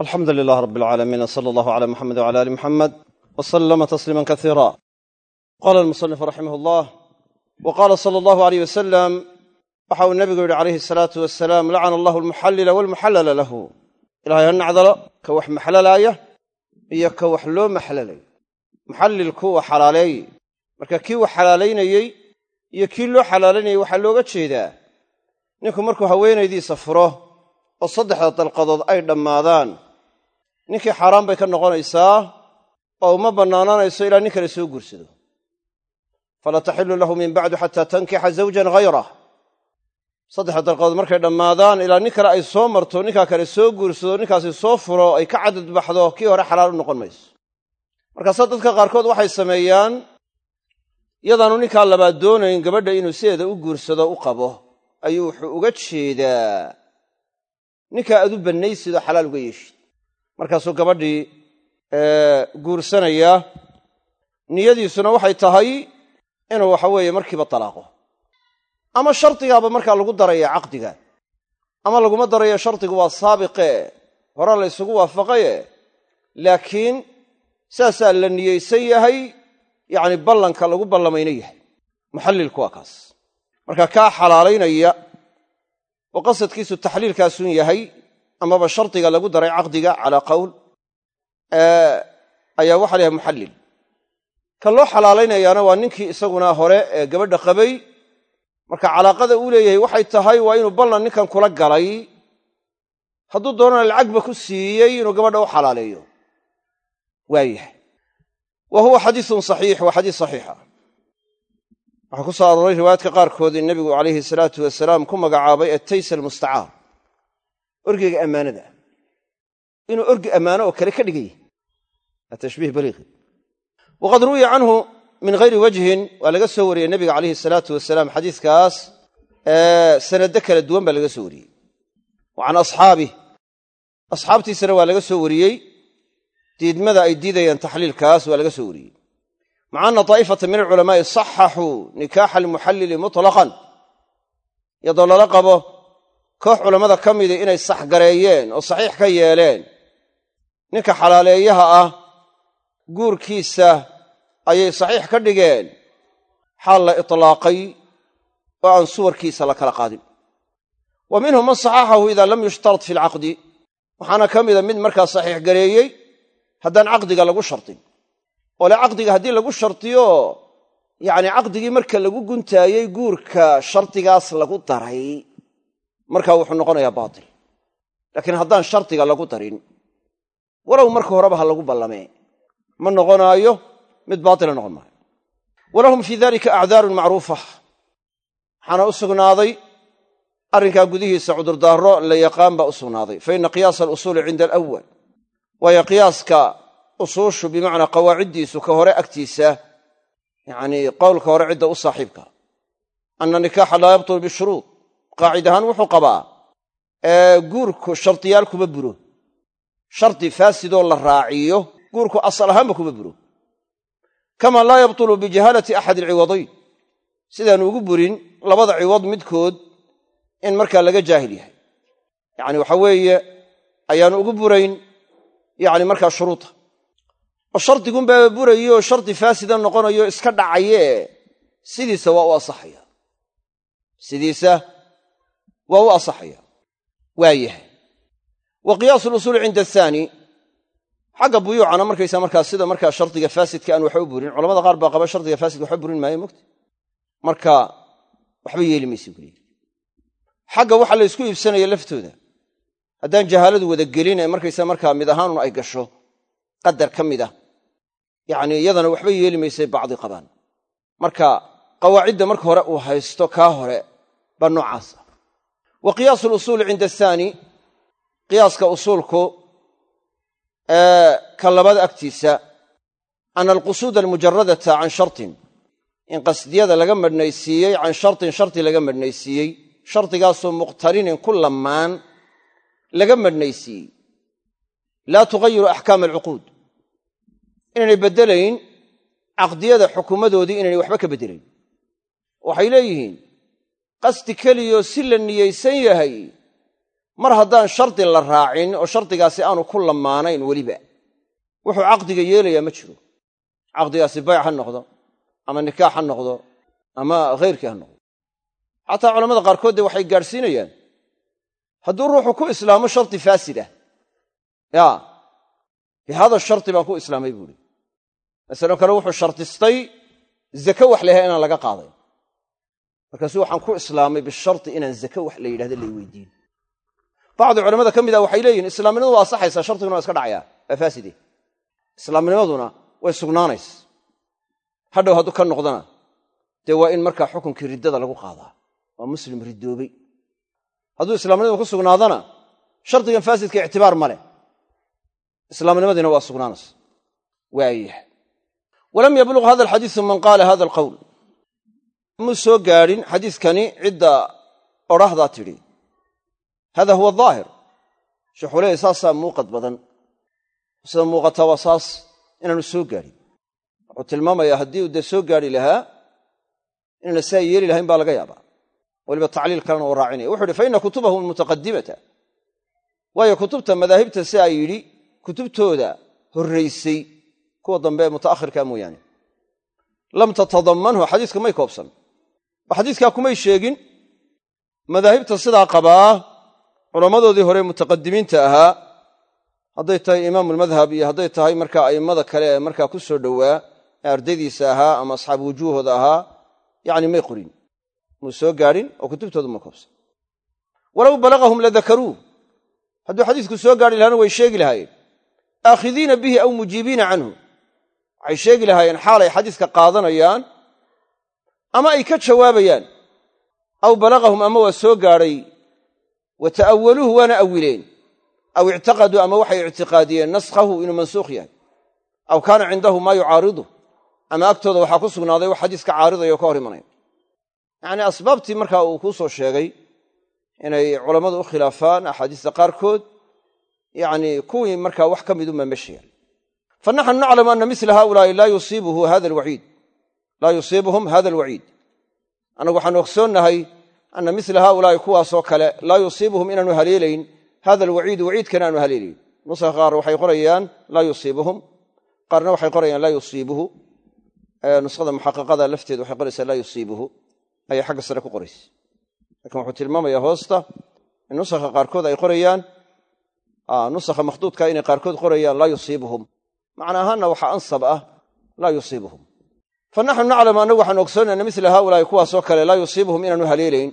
alxamdu lilah rab alcaalamiin sala allahu cala muxamed wcala ali muxamed w salama tasliima kasiira qala almusanif raximah allah w qaala sala allahu aleyh wasalam waxa uu nebigu yidhi calayhi asalaatu wasalaam lacana allahu almuxallila walmuxallala lahu. Ilahay ha nacdalo ka wax maxlalaaya iyo ka wax loo maxlalay muxallilku waa xalaaleeye marka kii wax xalaalaynayey iyo kii loo xalaalaynayey waxaa looga jeedaa. Ninku markuu haweenaydiisa furo oo saddexda dalqadood ay dhammaadaan. Ninkii xaaraan bay ka noqonaysaa oo uma bannaanaanayso ilaa nin kale soo guursado falaa taxillu lahu min bacdu xataa tankixa zawjan hayrah saddexda dalqadood markay dhammaadaan ilaa nin kale ay soo marto ninkaa kale soo guursado ninkaasi soo furo ay ka cadad baxdo kii hore xalaal u noqon mayso. Markaase dadka qaarkood waxay sameeyaan yadaanu ninkaa labaad doonayn gabadha inuu sideeda u guursado u qabo ayuu wuxuu uga jeedaa ninkaa aad u bannaysid oo xalaal uga yeeshid. Markaasuu gabadhii guursanayaa niyadiisuna waxay tahay inuu waxa weeye markiiba talaaqo. Ama shardigaaba markaa lagu daraya caqdiga. Ama laguma darayo shardigu waa saabiqe hore la ysugu waafaqaye. Laakiin saasaa la niyeysan yahay yacni ballanka lagu ballamayna yahay. Muxallilku waa kaas. Marka kaa xalaalaynaya oo qasadkiisu taxliilkaasun yahay amaba shardiga lagu daray caqdiga calaa qowl ayaa waxa la yahay muxallil. Ka loo xalaalaynayaana waa ninkii isaguna hore ee gabadha qabay. Marka calaaqada uu leeyahay waxay tahay waa inuu ballan ninkan kula galay. Hadduu doonana lacagba ku siiyey inuu gabadha u xalaaleeyo. Waayahay wa huwa xadiisun saxiix waa xadiis saxiixa waxaa ku soo arooray riwaayaadka qaarkood in nebigu calayhi salaatu wasalaam ku magacaabay attaysa almustacaar orgeyga ammaanada. Inuu orgi ammaano oo kale ka dhigay. Waa tashbiih baliiqi. Waqad ruwiya canhu min hayri wajhin waa laga soo wariyey nebiga calayhi salaatu wasalaam xadiiskaas sanado kala duwan baa laga soo wariyey. Wa can asxaabih asxaabtiisana waa laga soo wariyey. Diidmada ay diidayaan taxliilkaas waa laga soo wariyey maca ana taa'ifata min alculamaa'i saxaxuu nikaaxa almuxallili mutlaqan. Iyadoo lala qabo koox culammada ka midi inay saxgareeyeen oo saxiix ka yeeleen. Ninka xalaaleeyaha ah guurkiisa ayay saxiix ka dhigeen. Xaal la itlaaqay oo aan suwarkiisa la kala qaadin. Wa minhum man saxaxahu idaa lam yushtarat fi alcaqdi waxaana ka mida mid markaa saxiix gareeyey haddaan caqdiga lagu shardin oo le caqdiga haddii lagu shardiyo yacni caqdigii marka lagu guntaayey guurka shardigaas lagu daray markaa wuxuu noqonayaa baatil. Laakiin haddaan shardiga lagu darin walow marka horeba ha lagu ballamee ma noqonaayo mid baatila noqon maayo. Walahum fii dalika acdaarun macruufa waxaana u sugnaaday arrinkaa gudihiisa cudurdaaro la yaqaan baa u sugnaaday. Fa ina qiyaasa alusuuli cinda alawal waayo qiyaaska usuushu bimacnaa qawaaciddiisu ka hore agtiisa yacnii qowlka hore cidda u saaxiibka. Anna nikaaxa laa yabtulu bishuruud qaacid ahaan wuxuu qabaa guurku shardiyaal kuma buro. Shardi faasidoo la raaciyo guurku asal ahaanba kuma buro. Kama laa yabtulu bijahaalati axad alciwadayn sidaanu ugu burin labada ciwad midkood in markaa laga jaahil yahay. Yacni waxa weeye ayaanu ugu burayn yacni markaa shuruuda oo shardigunbaaba burayo shardi faasida noqonayo iska dhacayee sidiisa waa u asaxaya sidiisa waa u asaxaya waa yahay. Wa qiyaasu lusuuli cinda athaani xagga buyuucana markaysa markaa sida markaa shardiga faasidka aan waxba u burin culamada qaar baa qaba shardiga faasidka waxba burin maayo mogta marka waxba yeeli maysa buliyi xagga waxa la ysku iibsanaya laftooda. Haddaan jahaaladu wada gelin ee markaysa markaa mid ahaanun ay gasho qadar ka mid ah yacni iyadana waxba yeeli maysay bacdi qabaan. Marka qawaacidda marka hore uu haysto kaa hore baa noocaas ah. Wa qiyaasu lusuuli cinda athaani qiyaaska usuulku ka labada agtiisa ana alqusuuda almujaradata can shartin in qasdiyada laga madhnaysiiyey can shartin shardi laga madhnaysiiyey shardigaasoo muqtarinin ku lamaan laga madhnaysiiyey laa tugayiru axkaama alcuquud inaynay beddelayn caqdiyada xukumadoodii inaynay waxba ka beddelayn. Waxay leeyihiin qasdi keliyoo si la niyeysan yahay mar haddaan shardi la raacin oo shardigaasi aanu ku lamaanayn weliba wuxuu caqdiga yeelayaa ma jiro. Caqdigaasi bayc ha noqdo ama nikaax ha noqdo ama khayrkii ha noqdo. Xataa culamada qaarkood dee waxay gaadhsiinayaan hadduu ruuxu ku islaamo shardi faasid ah ya bi hada shardi baan ku islaamay buuhi masalo kale wuxuu shardistay zake wax layahay inaan laga qaaday. Markaasu waxaan ku islaamay bishardi inaan zake wax la yidhahdo lay weydiin. Bacdi culamada ka mid ah waxay leeyihiin islaamnimadu waa asaxaysaa shardiguna waa iska dhacayaa waa faaside islaamnimaduna way sugnaanaysa. Hadhow hadduu ka noqdana dee waa in markaa xukunkii riddada lagu qaadaa. Waa muslim ridoobey hadduu islaamnimadu ku sugnaadana shardigan faasidka ictibaar ma islaamnimadiina waa sugnaanaysa. Waayah walam yabluq hada alxadiisu man qaala hada alqowl muu soo gaadhin xadiiskani cidda odhahdaa tidhi hada huwa daahir sheekhu leeya saasaa muuqad badan sida muuqataa waa saas inaanu soo gaadhin wuxuu tilmaamayaa haddii uu dee soo gaadhi lahaa inayna saa yeeli lahayn baa laga yaabaa weliba tacliil kalena uu raacinaya wuxu uhi fa ina kutubahum almutaqadimata waayo kutubta madaahibta si ay yidhi kutubtooda horraysay kuwa dambe ee muta'akhirka mooyaane. Lam tatadamanhu xadiiska may koobsan. Oo xadiiskaa kumay sheegin madaahibta sidaa qabaa culammadoodii hore mutaqadimiinta ahaa hadday tahay imaamulmadhab iyo hadday tahay markaa a'immada kale ee markaa ku soo dhowaa ee ardaydiisa ahaa ama asxaab wujuuhooda ahaa yacni may qorin. Muu soo gaadhin oo kutubtoodu ma koobsan. Walow balagahum ladakaruuh hadduu xadiisku soo gaadhi lahaana way sheegi lahaayeen. Aakhidiina bihi aw mujiibiina canhu waxay sheegi lahaayeen xaalay xadiiska qaadanayaan ama ay ka jawaabayaan aw balagahum ama waa soo gaadhay wa ta'awaluuhu waana awileen aw ictaqaduu ama waxay ictiqaadiyeen naskhahu inuu mansuukh yahay aw kaana cindahu maa yucaaridu ama agtooda waxaa ku sugnaaday wax xadiiska caaridaya oo ka hor imanaya. Yacnii asbaabtii markaa uu kuu soo sheegay inay culammadu u khilaafaan axaadiista qaarkood yacnii kuwii markaa wax ka midu mamashayaan fa naxnu naclamu ana mila haulaai laa yusiibuhum hada alwaciid annagu waxaanu ogsoonnahay ana mila haulaai kuwaasoo kale laa yusiibuhum inaanu haleelayn hada alwaciidu waciidkana aanu haleelayn nuska qaar waxay qorayaan laa yusiibuhum qaarna waxay qorayaan laa yusiibuhu nuskhada muxaqiqada lafteedu waxay qoraysaa laa yusiibuhu ayay xagga sare ku qoraysa laakiin wuxuu tilmaamaya hoosta in nusakha qaarkood ay qorayaan nusakha makhduudka inay qaarkood qorayaan laa yusiibuhum macna ahaanna waxaa ansab ah laa yusiibuhum. Fa naxnu naclamu annagu waxaanu ogsoonayna mila haulaai kuwaasoo kale laa yusiibuhum inaanu haleelayn.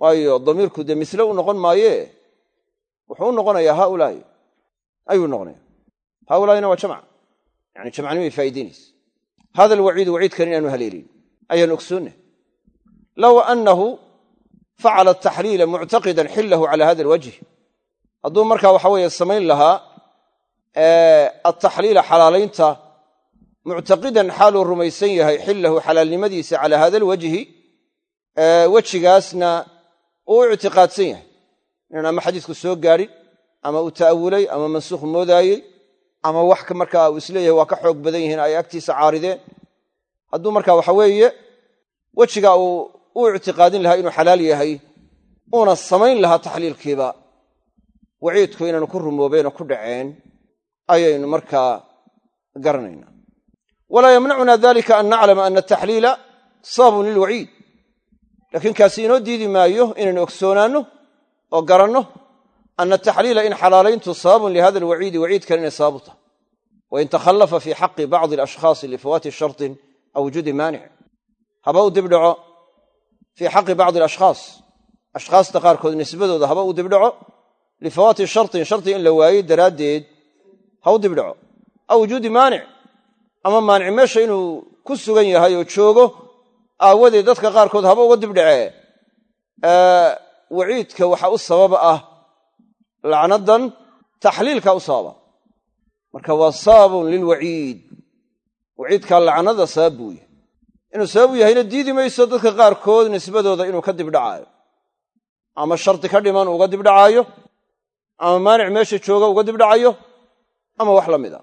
Waayo damiirku dee misle u noqon maayee wuxuu u noqonayaa haulaai ayuu noqonaya haulaaina waa jamc yani jamcnimay faa'idaynaysa hada alwaciidu waciidkan inaanu haleelayn ayaan ogsoonnah low annahu facala ataxliila muctaqidan xillahu cala hada alwajh hadduu markaa waxa weeye samayn lahaa ataxliila xalaalaynta muctaqidan xaaluu rumaysan yahay xillahu xalaalnimadiisa cala hada alwajhi wejigaasna uu ictiqaadsan yahay. Inaan ama xadiisku soo gaadhin ama uu ta'awulay ama mansuukh moodaayey ama wax markaa uu is leeyahay waa ka xoog badan yihiin ay agtiisa caarideen. Hadduu markaa waxa weeye wejiga uu u ictiqaadin lahaa inuu xalaal yahay uuna samayn lahaa taxliilkiiba waciidku inaanu ku rumoobeenoo ku dhaceen ayaynu markaa garanaynaa. Walaa yamnacuna dalika an naclama ana ataxliila sababun lilwaciid. Laakiin kaasi inoo diidi maayo inaynu ogsoonaanno oo garanno ana ataxliila in xalaalayntu sababun lihada alwaciidi waciidkan inay sababu tahay. Wain takhallafa fii xaqi bacdi alashkhaasi lifawaati shartin aw wujuudi maanic. Haba u dibdhaco fii xaqi bacdi alashkhaas. Ashkhaasta qaarkood nisbadooda haba u dibdhaco lifawaati shartin sharti in la waayey daraaddeed ha u dibdhaco aw wujuudi maanic. Ama maanic meesha inuu ku sugan yahay oo joogo aawadeed dadka qaarkood haba uga dibdhacee waciidka waxa u sababa ah lacnadan taxliilka u sababa. Marka waa sababun lilwaciid waciidkaa lacnada sabab buu yahay. Inuu sababu yahayna diidi mayso dadka qaarkood nisbadooda inuu ka dibdhacaayo. Ama shardi ka dhiman uga dibdhacaayo. Ama maanic meesha jooga uga dibdhacayo ama wax la mid a.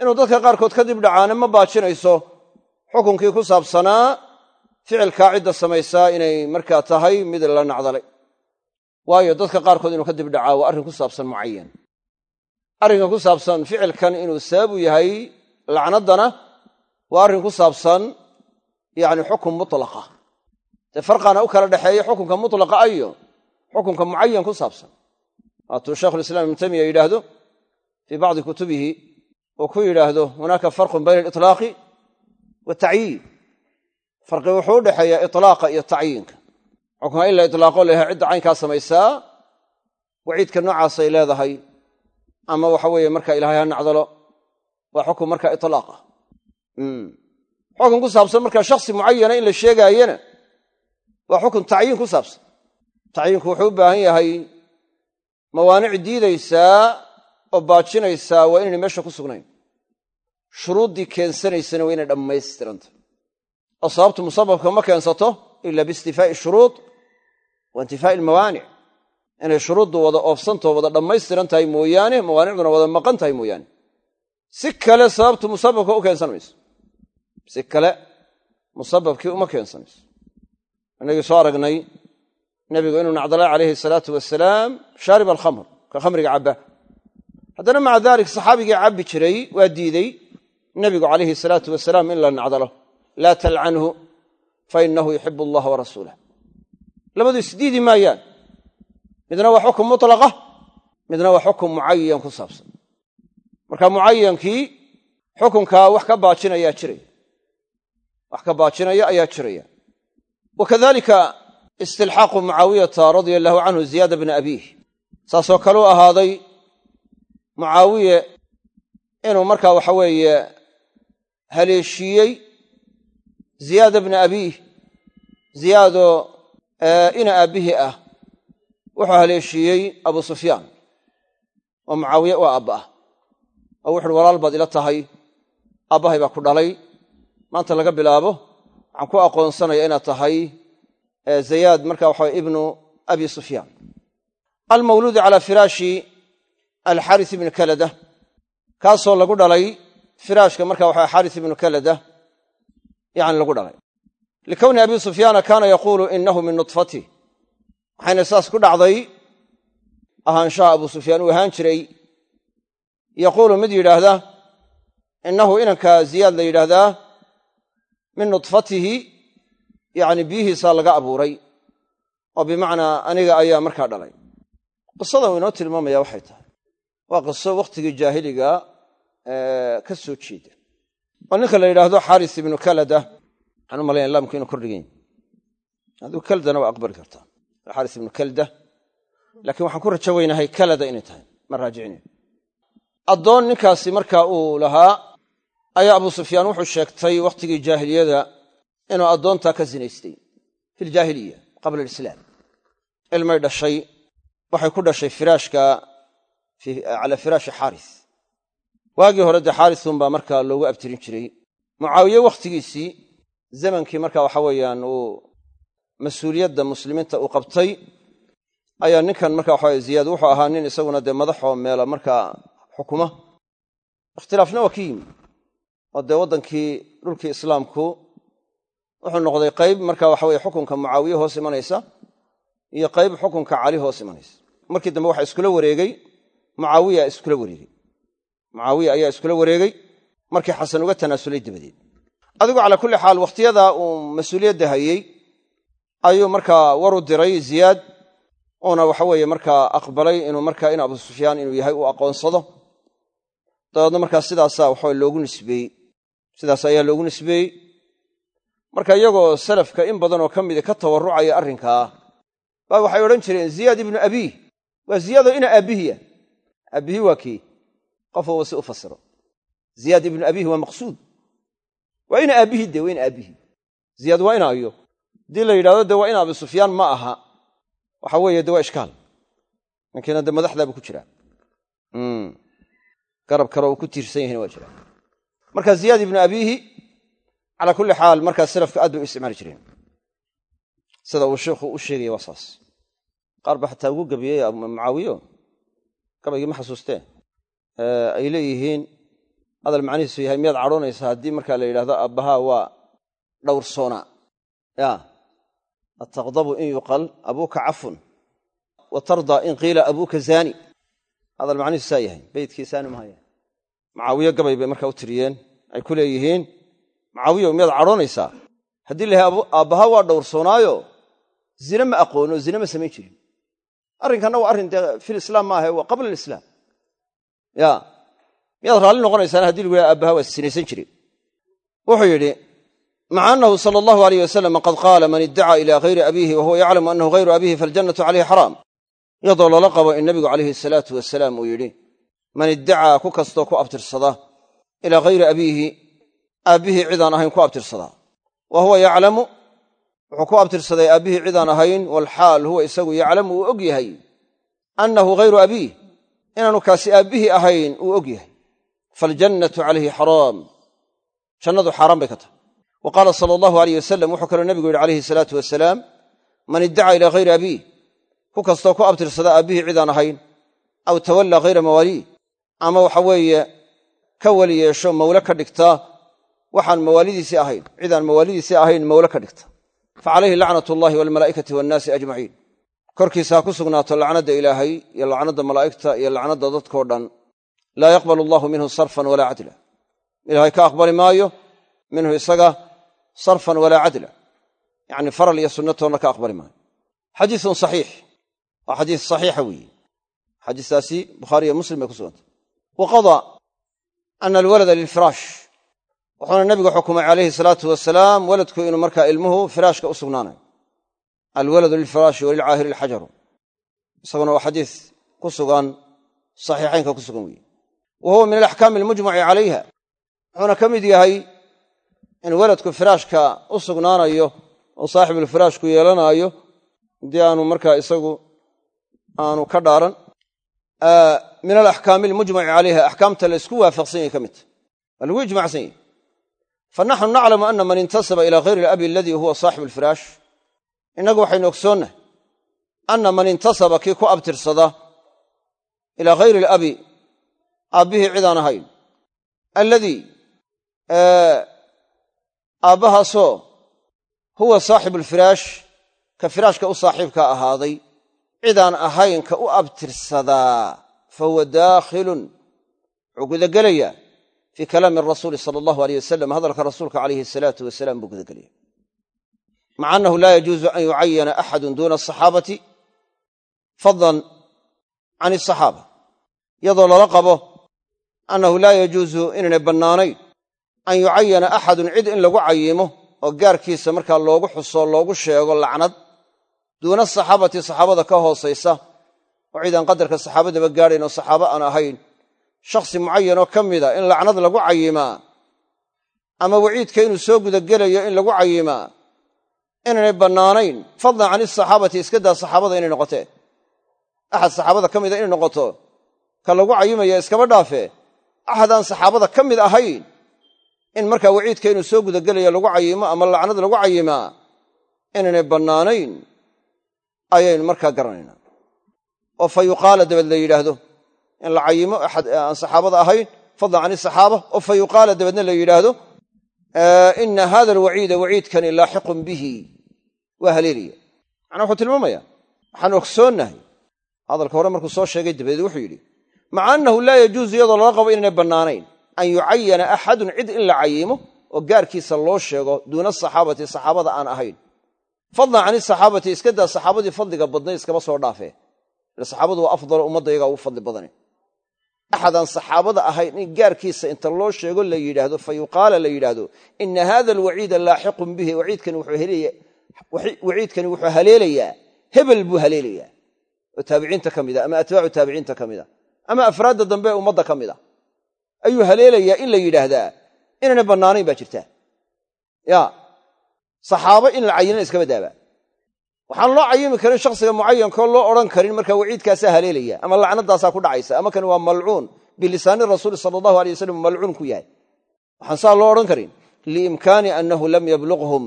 Inuu dadka qaarkood ka dibdhacaana ma baajinayso xukunkii ku saabsanaa ficilkaa cidda samaysaa inay markaa tahay mid la nacdalay. Waayo dadka qaarkood inuu ka dibdhacaa waa arrin ku saabsan mucayan arrinka ku saabsan ficilkan inuu sabab u yahay lacnaddana waa arrin ku saabsan yacni xukun mutlaqa. Dee farqana u kala dhexeeya xukunka mutlaqa ayo xukunka mucayan ku saabsan. Waatuu shaykhulislaam ibnu taymiya yidhaahdo fi bacdi kutubihi uu ku yidhaahdo hunaaka farqun bayna aliطlaaqi watacyiin farqi wuxuu u dhexeeya iطlaaqa iyo tacyiinka xukma in la ilaaqo layahay cidda caynkaa samaysaa waciidka noocaasay leedahay ama waxa weeye marka ilaahay ha nacdalo waa xukun markaa ilaaq xukun ku saabsan markaa shaksi mucayana in la sheegaayana waa xukun tacyiin ku saabsan tacyiinku wuxuu u baahan yahay mawaanic diidaysaa oo baajinaysaa waa inaynay meesha ku sugnayn. Shuruuddii keensanaysana waa inay dhammaystiranta oo sababtu musababka ma keensato ila biistifaa'i shuruud wa intifaa'i inay shuruuddu wada oofsantao wada dhammaystiran tahay mooyaane mawaanicduna wada maqan tahay mooyaane. Si kale sababtu musababka u keensan mayso si kale musababkii uma keensanayso. Inagii soo aragnay nebigu inuu nacdala calayhi salaatu wasalaam shaarib alkhamr ka khamriga cabba haddana maca dalik saxaabigii cabbi jiray waa diidey nebigu calayhi salaatu wasalaam in la nacdalo. Laa talcanhu fa inahu yuxibu allaha wa rasuulah labadu isdiidi maayaan. Midna waa xukun mutlaqa midna waa xukun mucayan ku saabsan. Marka mucayankii xukunkaa wax ka baajinayaa jiraya wax ka baajinaya ayaa jiraya. Wa istilxaaqu mucaawiyata radia allahu canhu ziyaada bna abiih. Saasoo kaleu ahaaday mucaawiye inuu markaa waxa weeye haleeshiiyey ziyaada bna abiih ziyaadoo ina aabbihii ah. Wuxuu haleeshiiyey abu sufyaan oo mucaawiye u aabba ah oo wuxuuhi walaal baad ila tahay. Aabbahay baa ku dhalay. Maanta laga bilaabo waxaan ku aqoonsanaya inaad tahay zayaad marka waxa ibnu abi sufyaan. Almawluudi calaa firaashi alxaaris ibni kalada. Kaasoo lagu dhalay firaashka marka waxa xaaris ibnu kalada yani lagu dhalay. Likowni abi sufyaana kaana yaquulu inahu min nudfatih waxayna saas ku dhacday ahaanshaha abu sufyaan uu ahaan jiray. Yaquulu mid yidhaahda innahu inanka ziyaad la yidhaahdaa min nudfatihi yacni biyihiisaa laga abuuray. Oo bimacnaa aniga ayaa markaa dhalay. Qisadan uu inoo tilmaamaya waxay tahay waa qiso wakhtigii jaahiliga ka soo jeeda oo ninka la yidhaahdo xaaris ibnu kalada. Waxaan u malaynaya laamku inuu kordhigan hadduu kaldana waa aqbali kartaa. Xaaris ibnu kalda laakiin waxaan ku rajo weynahay kalada inay tahay. Ma raajicina addoon ninkaasi markaa uu lahaa ayaa abu sufyaan wuxuu sheegtay wakhtigii jaahiliyada inuu addoontaa ka sinaystay fi ljaahiliya qabla alislaam. Ilmay dhashay waxay ku dhashay firaashka calaa firaashi xaaris. Waagii hore dee xaarisunbaa markaa loogu abtirin jiray. Mucaawiye wakhtigiisii zamankii marka waxa weeyaan uu mas'uuliyadda muslimiinta uu qabtay ayaa ninkan marka waxa ziyaad wuxuu ahaa nin isaguna dee madaxoo meela markaa xukuma. Ikhtilaafna waa ka yimi oo dee waddankii dhulkii islaamku wuxuu noqday qayb marka waxa weye xukunka mucaawiye hoos imanaysa iyo qayb xukunka cali hoos imanaysa. Markii dambe waxaa iskula wareegey mucaawiya iskula wareegey mucaawiya ayaa iskula wareegey markii xasan uga tanaasulay dabadeed adigu calaa kulli xaal wakhtiyada uu mas'uuliyadda hayey ayuu markaa waru diray ziyaad uuna waxa weeye markaa aqbalay inuu markaa in abu sufyaan inuu yahay uu aqoonsado. Dabeedna markaa sidaasaa waxawe loogu nisbeeyey sidaas ayaa loogu nisbeeyey. Marka iyagoo salafka in badan oo ka mida ka tawarrucaya arrinkaa baa waxay odhan jireen ziyaad ibnu abiih waa ziyaado ina aabbihiya aabbihi waa kii qof walba si u fasiro ziyaad ibnu abiih waa maqsuud waa ina aabbihi de waa ina aabbihi ziyaad waa ina ayo haddii la yidhahdo de waa ina abi sufyaan ma aha waxa weeye de waa ishkaal ninkiina de madaxdaabuu ku jiraa garab kale uu ku tiirsan yahina waa jiraa marka ziyaad ibnu abiihi calaa kulli xaal markaa salafka aad bay u isticmaali jireen sida uu sheikhu u sheegaya waa qaar ba xataa ugu gebiyey mucaawiyo gabaygii ma xasuustee ay leeyihiin hadal macnihiisu yahay miyaad cadhoonaysa haddii markaa la yidhahdo aabbahaa waa dhowrsoonaa ya ataqdabu in yuqal abuuka cafun wa tardaa in qiila abuuka zaani. Hadal macnihiisu saa yahay beydkii saani mahaya macaawiye gabay bay markaa u tiriyeen ay ku leeyihiin macaawiya miyaad cadhoonaysaa? Haddii la aabbaha waa dhowrsoonaayo zine ma aqoono zine ma samayn jirin arrinkanna waa arrin dee fil islaam maaha waa qabla alislaam ya. Miyaad raalli noqonaysaan haddii lagu yahay aabbaha waa sinaysan jirin. Wuxuu yidhi maca annahu sala allahu alayh wasalam qad qaala man iddacaa ila hayri abiihi wa huwa yaclamu annahu hayru abiihi faljannatu calayhi xaraam iyadoo lala qabo in nebigu calayhi salaatu wasalaam uu yidhi man iddacaa ku kastoo ku abtirsada ilaa hayri abiihi aabbihii cidaan ahayn ku abtirsadaa wa yaclamu wuxuu ku abtirsaday aabbihii cidaan ahayn walxaal huwa isagu yaclamu uu og yahay annahu hayru abiih inaanu kaasi aabbihii ahayn uu og yahay. Faljannatu calayhi xaraam. Jannadu xaaraan bay ka tahay. Wa qaala sala allahu alayh wasalam wuxuu kaloo nebigu yidhi calayhi salaatu wasalaam man iddacaa ilaa hayri abiih ku kastoo ku abtirsada aabbihii cidaan ahayn aw tawallaa hayra mawaaliih ama waxa weeye ka weli yeesho mawle ka dhigta waxaan mawaalidiisii ahayn. Cidaan mawaalidiisii ahayn mawle ka dhigta fa calayhi lacnat allahi walmalaa'ikati waannaasi ajmaciin korkiisa ha ku sugnaato lacnadda ilaahay iyo lacnadda malaa'igta iyo lacnadda dadkao dhan laa yaqbalu allahu minhu sarfan walaa cadla ilaahay ka aqbali maayo minhu isaga sarfan walaa cadla yacni faral iyo sunnatoonna ka aqbali maayo xadiisun saxiix waa xadiis saxiixa weeye xadiistaasi bukhaariiyo muslim bay ku sugantay wa ana alwalada lilfiraash wuxuuna nebigu xukumay calayhi salaatu wasalaam waladku inuu markaa ilmuhu firaashka u sugnaanayo. Alwaladu lilfiraashi walilcaahiri ilxajaru isaguna waa xadiis ku sugan saxiixaynka ku sugan weeye. Wa min alaxkaami almujmaci calayha. Wuxuuna ka mid yahay in waladku firaashka u sugnaanayo oo saaxibulfiraashku yeelanaayo haddii aanu markaa isagu aanu ka dhaaran min alaxkaami almujmaci calayha. Axkaamta la ysku waafaqsan yahay ka midta waa lagu ijmacsan yahy fanaxnu naclamu ana man intasaba ila hayri alabi aladii huwa saaxibu alfiraash innagu waxaynu ogsoonnahay anna man intasaba kii ku abtirsada ilaa hayri alabi aabbihii cidaan ahayn alladii aabbahaasoo huwa saaxibu alfiraash ka firaashka u saaxiibka ahaaday cidaan ahayn ka u abtirsadaa fa huwa daakhilun wuxuu gudagelayaa fii kalaami rasuuli sala allahu aleyh wasalam hadalka rasuulka calayhi asalaatu wasalaam buu gudagelaya maca annahu laa yajuusu an yucayana axadun duuna asaxaabati fadlan can asaxaaba iyadoo lala qabo annahu laa yajuusu inaynay bannaanayn an yucayana axadun cid in lagu cayimo oo gaarkiisa markaa loogu xuso loogu sheego lacnad duuna saxaabati saxaabada ka hoosaysa oo cidaan qadarka saxaabadaba gaadhayn oo saxaabo aan ahayn shakhsi mucayanoo ka mida in lacnad lagu cayimaa ama waciidka inuu soo gudagelayo in lagu cayimaa inaynay bannaanayn. Fadlan can isaxaabati iska daa saxaabada inay noqotee axad saxaabada ka mida inay noqoto ka lagu cayimaya iskaba dhaafe. Axad aan saxaabada ka mid ahayn in markaa waciidka inuu soo gudagelayo lagu cayimo ama lacnad lagu cayimaa inaynay bannaanayn ayaynu markaa garanaynaa. Oo fa yuqaala dabad la yidhaahdo in la cayimo axad aan saxaabada ahayn fadlan can isaxaaba oo fa yuqaala dabeedna la yidhaahdo ina hada alwaciida waciidkani laaxiqun bihi. Waa haleelaya macnaa wuxuu tilmaamaya waxaan ogsoonnahay hadalka hore markuu soo sheegay dabadeed wuxuu yidhi maca annahu laa yajuusu iyadoo lala qabo inaynay bannaanayn an yucayana axadun cid in la cayimo oo gaarkiisa loo sheego duuna asaxaabati saxaabada aan ahayn. Fadlan can isaxaabati iska daa saxaabadii fadliga badnay iskaba soo dhaafee. Ile saxaabadu waa afdalo ummadda iyagaa ugu fadli badane axadaan saxaabada ahayn in gaarkiisa inta loo sheego la yidhaahdo fa yuqaala la yidhaahdo ina hada alwaciida laaxiqun bihi waciidkani wuxuu haleelayaa hebel buu haleelayaa oo taabiciinta ka mida ama atbaacu taabiciinta ka mida ama afraadda dambe ee ummadda ka mida ayuu haleelayaa in la yidhaahdaa inaanay bannaanayn baa jirta ya saxaabo in la cayinana iskaba daaba waxaan loo cayimi karin shakhsiga mucayankoo loo odhan karin markaa waciidkaasaa haleelaya ama lacnadaasaa ku dhacaysa ama kani waa malcuun bilisaani rasuuli sala allahu alay wasalam malcuun ku yahay. Waxaan saa loo odhan karin liimkaani annahu lam yablughum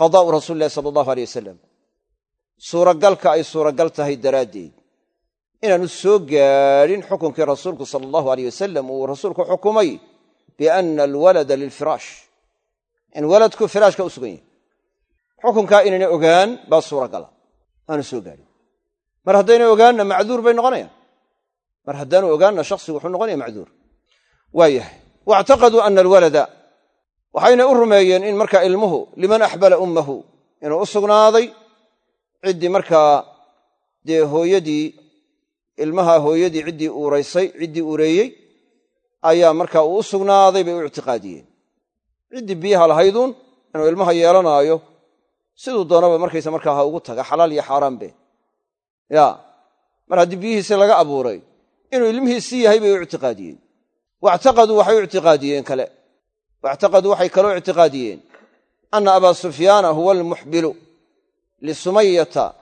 qadaa'u rasuuli illahi sala allahu aleyh wasalam suuragalka ay suuragal tahay daraaddeed. Inaanu soo gaadhin xukunkii rasuulku sala allahu aleyh wasalam uu rasuulku xukumay bianna alwalada lilfiraash in waladku firaashka u sugan yahay xukunkaa inayna ogaan baa suuragala aanu soo gaadhin mar haddaynay ogaanna macduur bay noqonayaan. Mar haddaanu ogaanna shaksigu wuxuu noqonaya macduur. Waayahay waictaqaduu ana alwalada waxayna u rumeeyeen in markaa ilmuhu liman axbala ummahu inuu u sugnaaday ciddii markaa dee hooyadii ilmaha hooyadii ciddii uuraysay ciddii ureeyey ayaa markaa uu u sugnaaday bay u ictiqaadiyeen. Ciddii biyaha lahayduun inuu ilmaha yeelanaayo siduu doonaba markaysa markaa ha ugu taga xalaal iyo xaaraanbe ya mar haddii biyihiisi laga abuuray inuu ilmihiisii yahay bay u ictiqaadiyeen. Waictaqaduu waxay u ictiqaadiyeen kale. Waictaqaduu waxay kaloo ictiqaadiyeen. Ana abaa sufyaana huwa almuxbilu lisumayata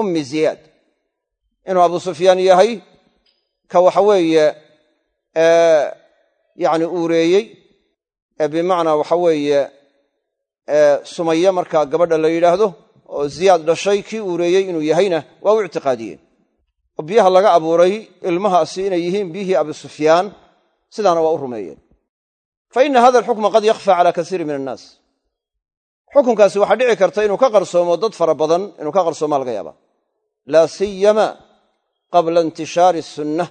ummi ziyaad. Inuu abu sufyaan yahay ka waxa weeye yani uureeyey ee bimacnaa waxa weeye sumaya markaa gabadha la yidhaahdo oo ziyaad dhashay kii uureeyey inuu yahayna waa u ictiqaadiyeen oo biyaha laga abuuray ilmahaasi inay yihiin biyihii abi sufyaan sidaana waa u rumeeyeen. Fa ina hada alxukma qad yakhfa cala kasiiri min annaas xukunkaasi waxaa dhici karta inuu ka qarsoomo dad fara badan inuu ka qarsoomaa laga yaaba laa siyama qabla intishaari sunna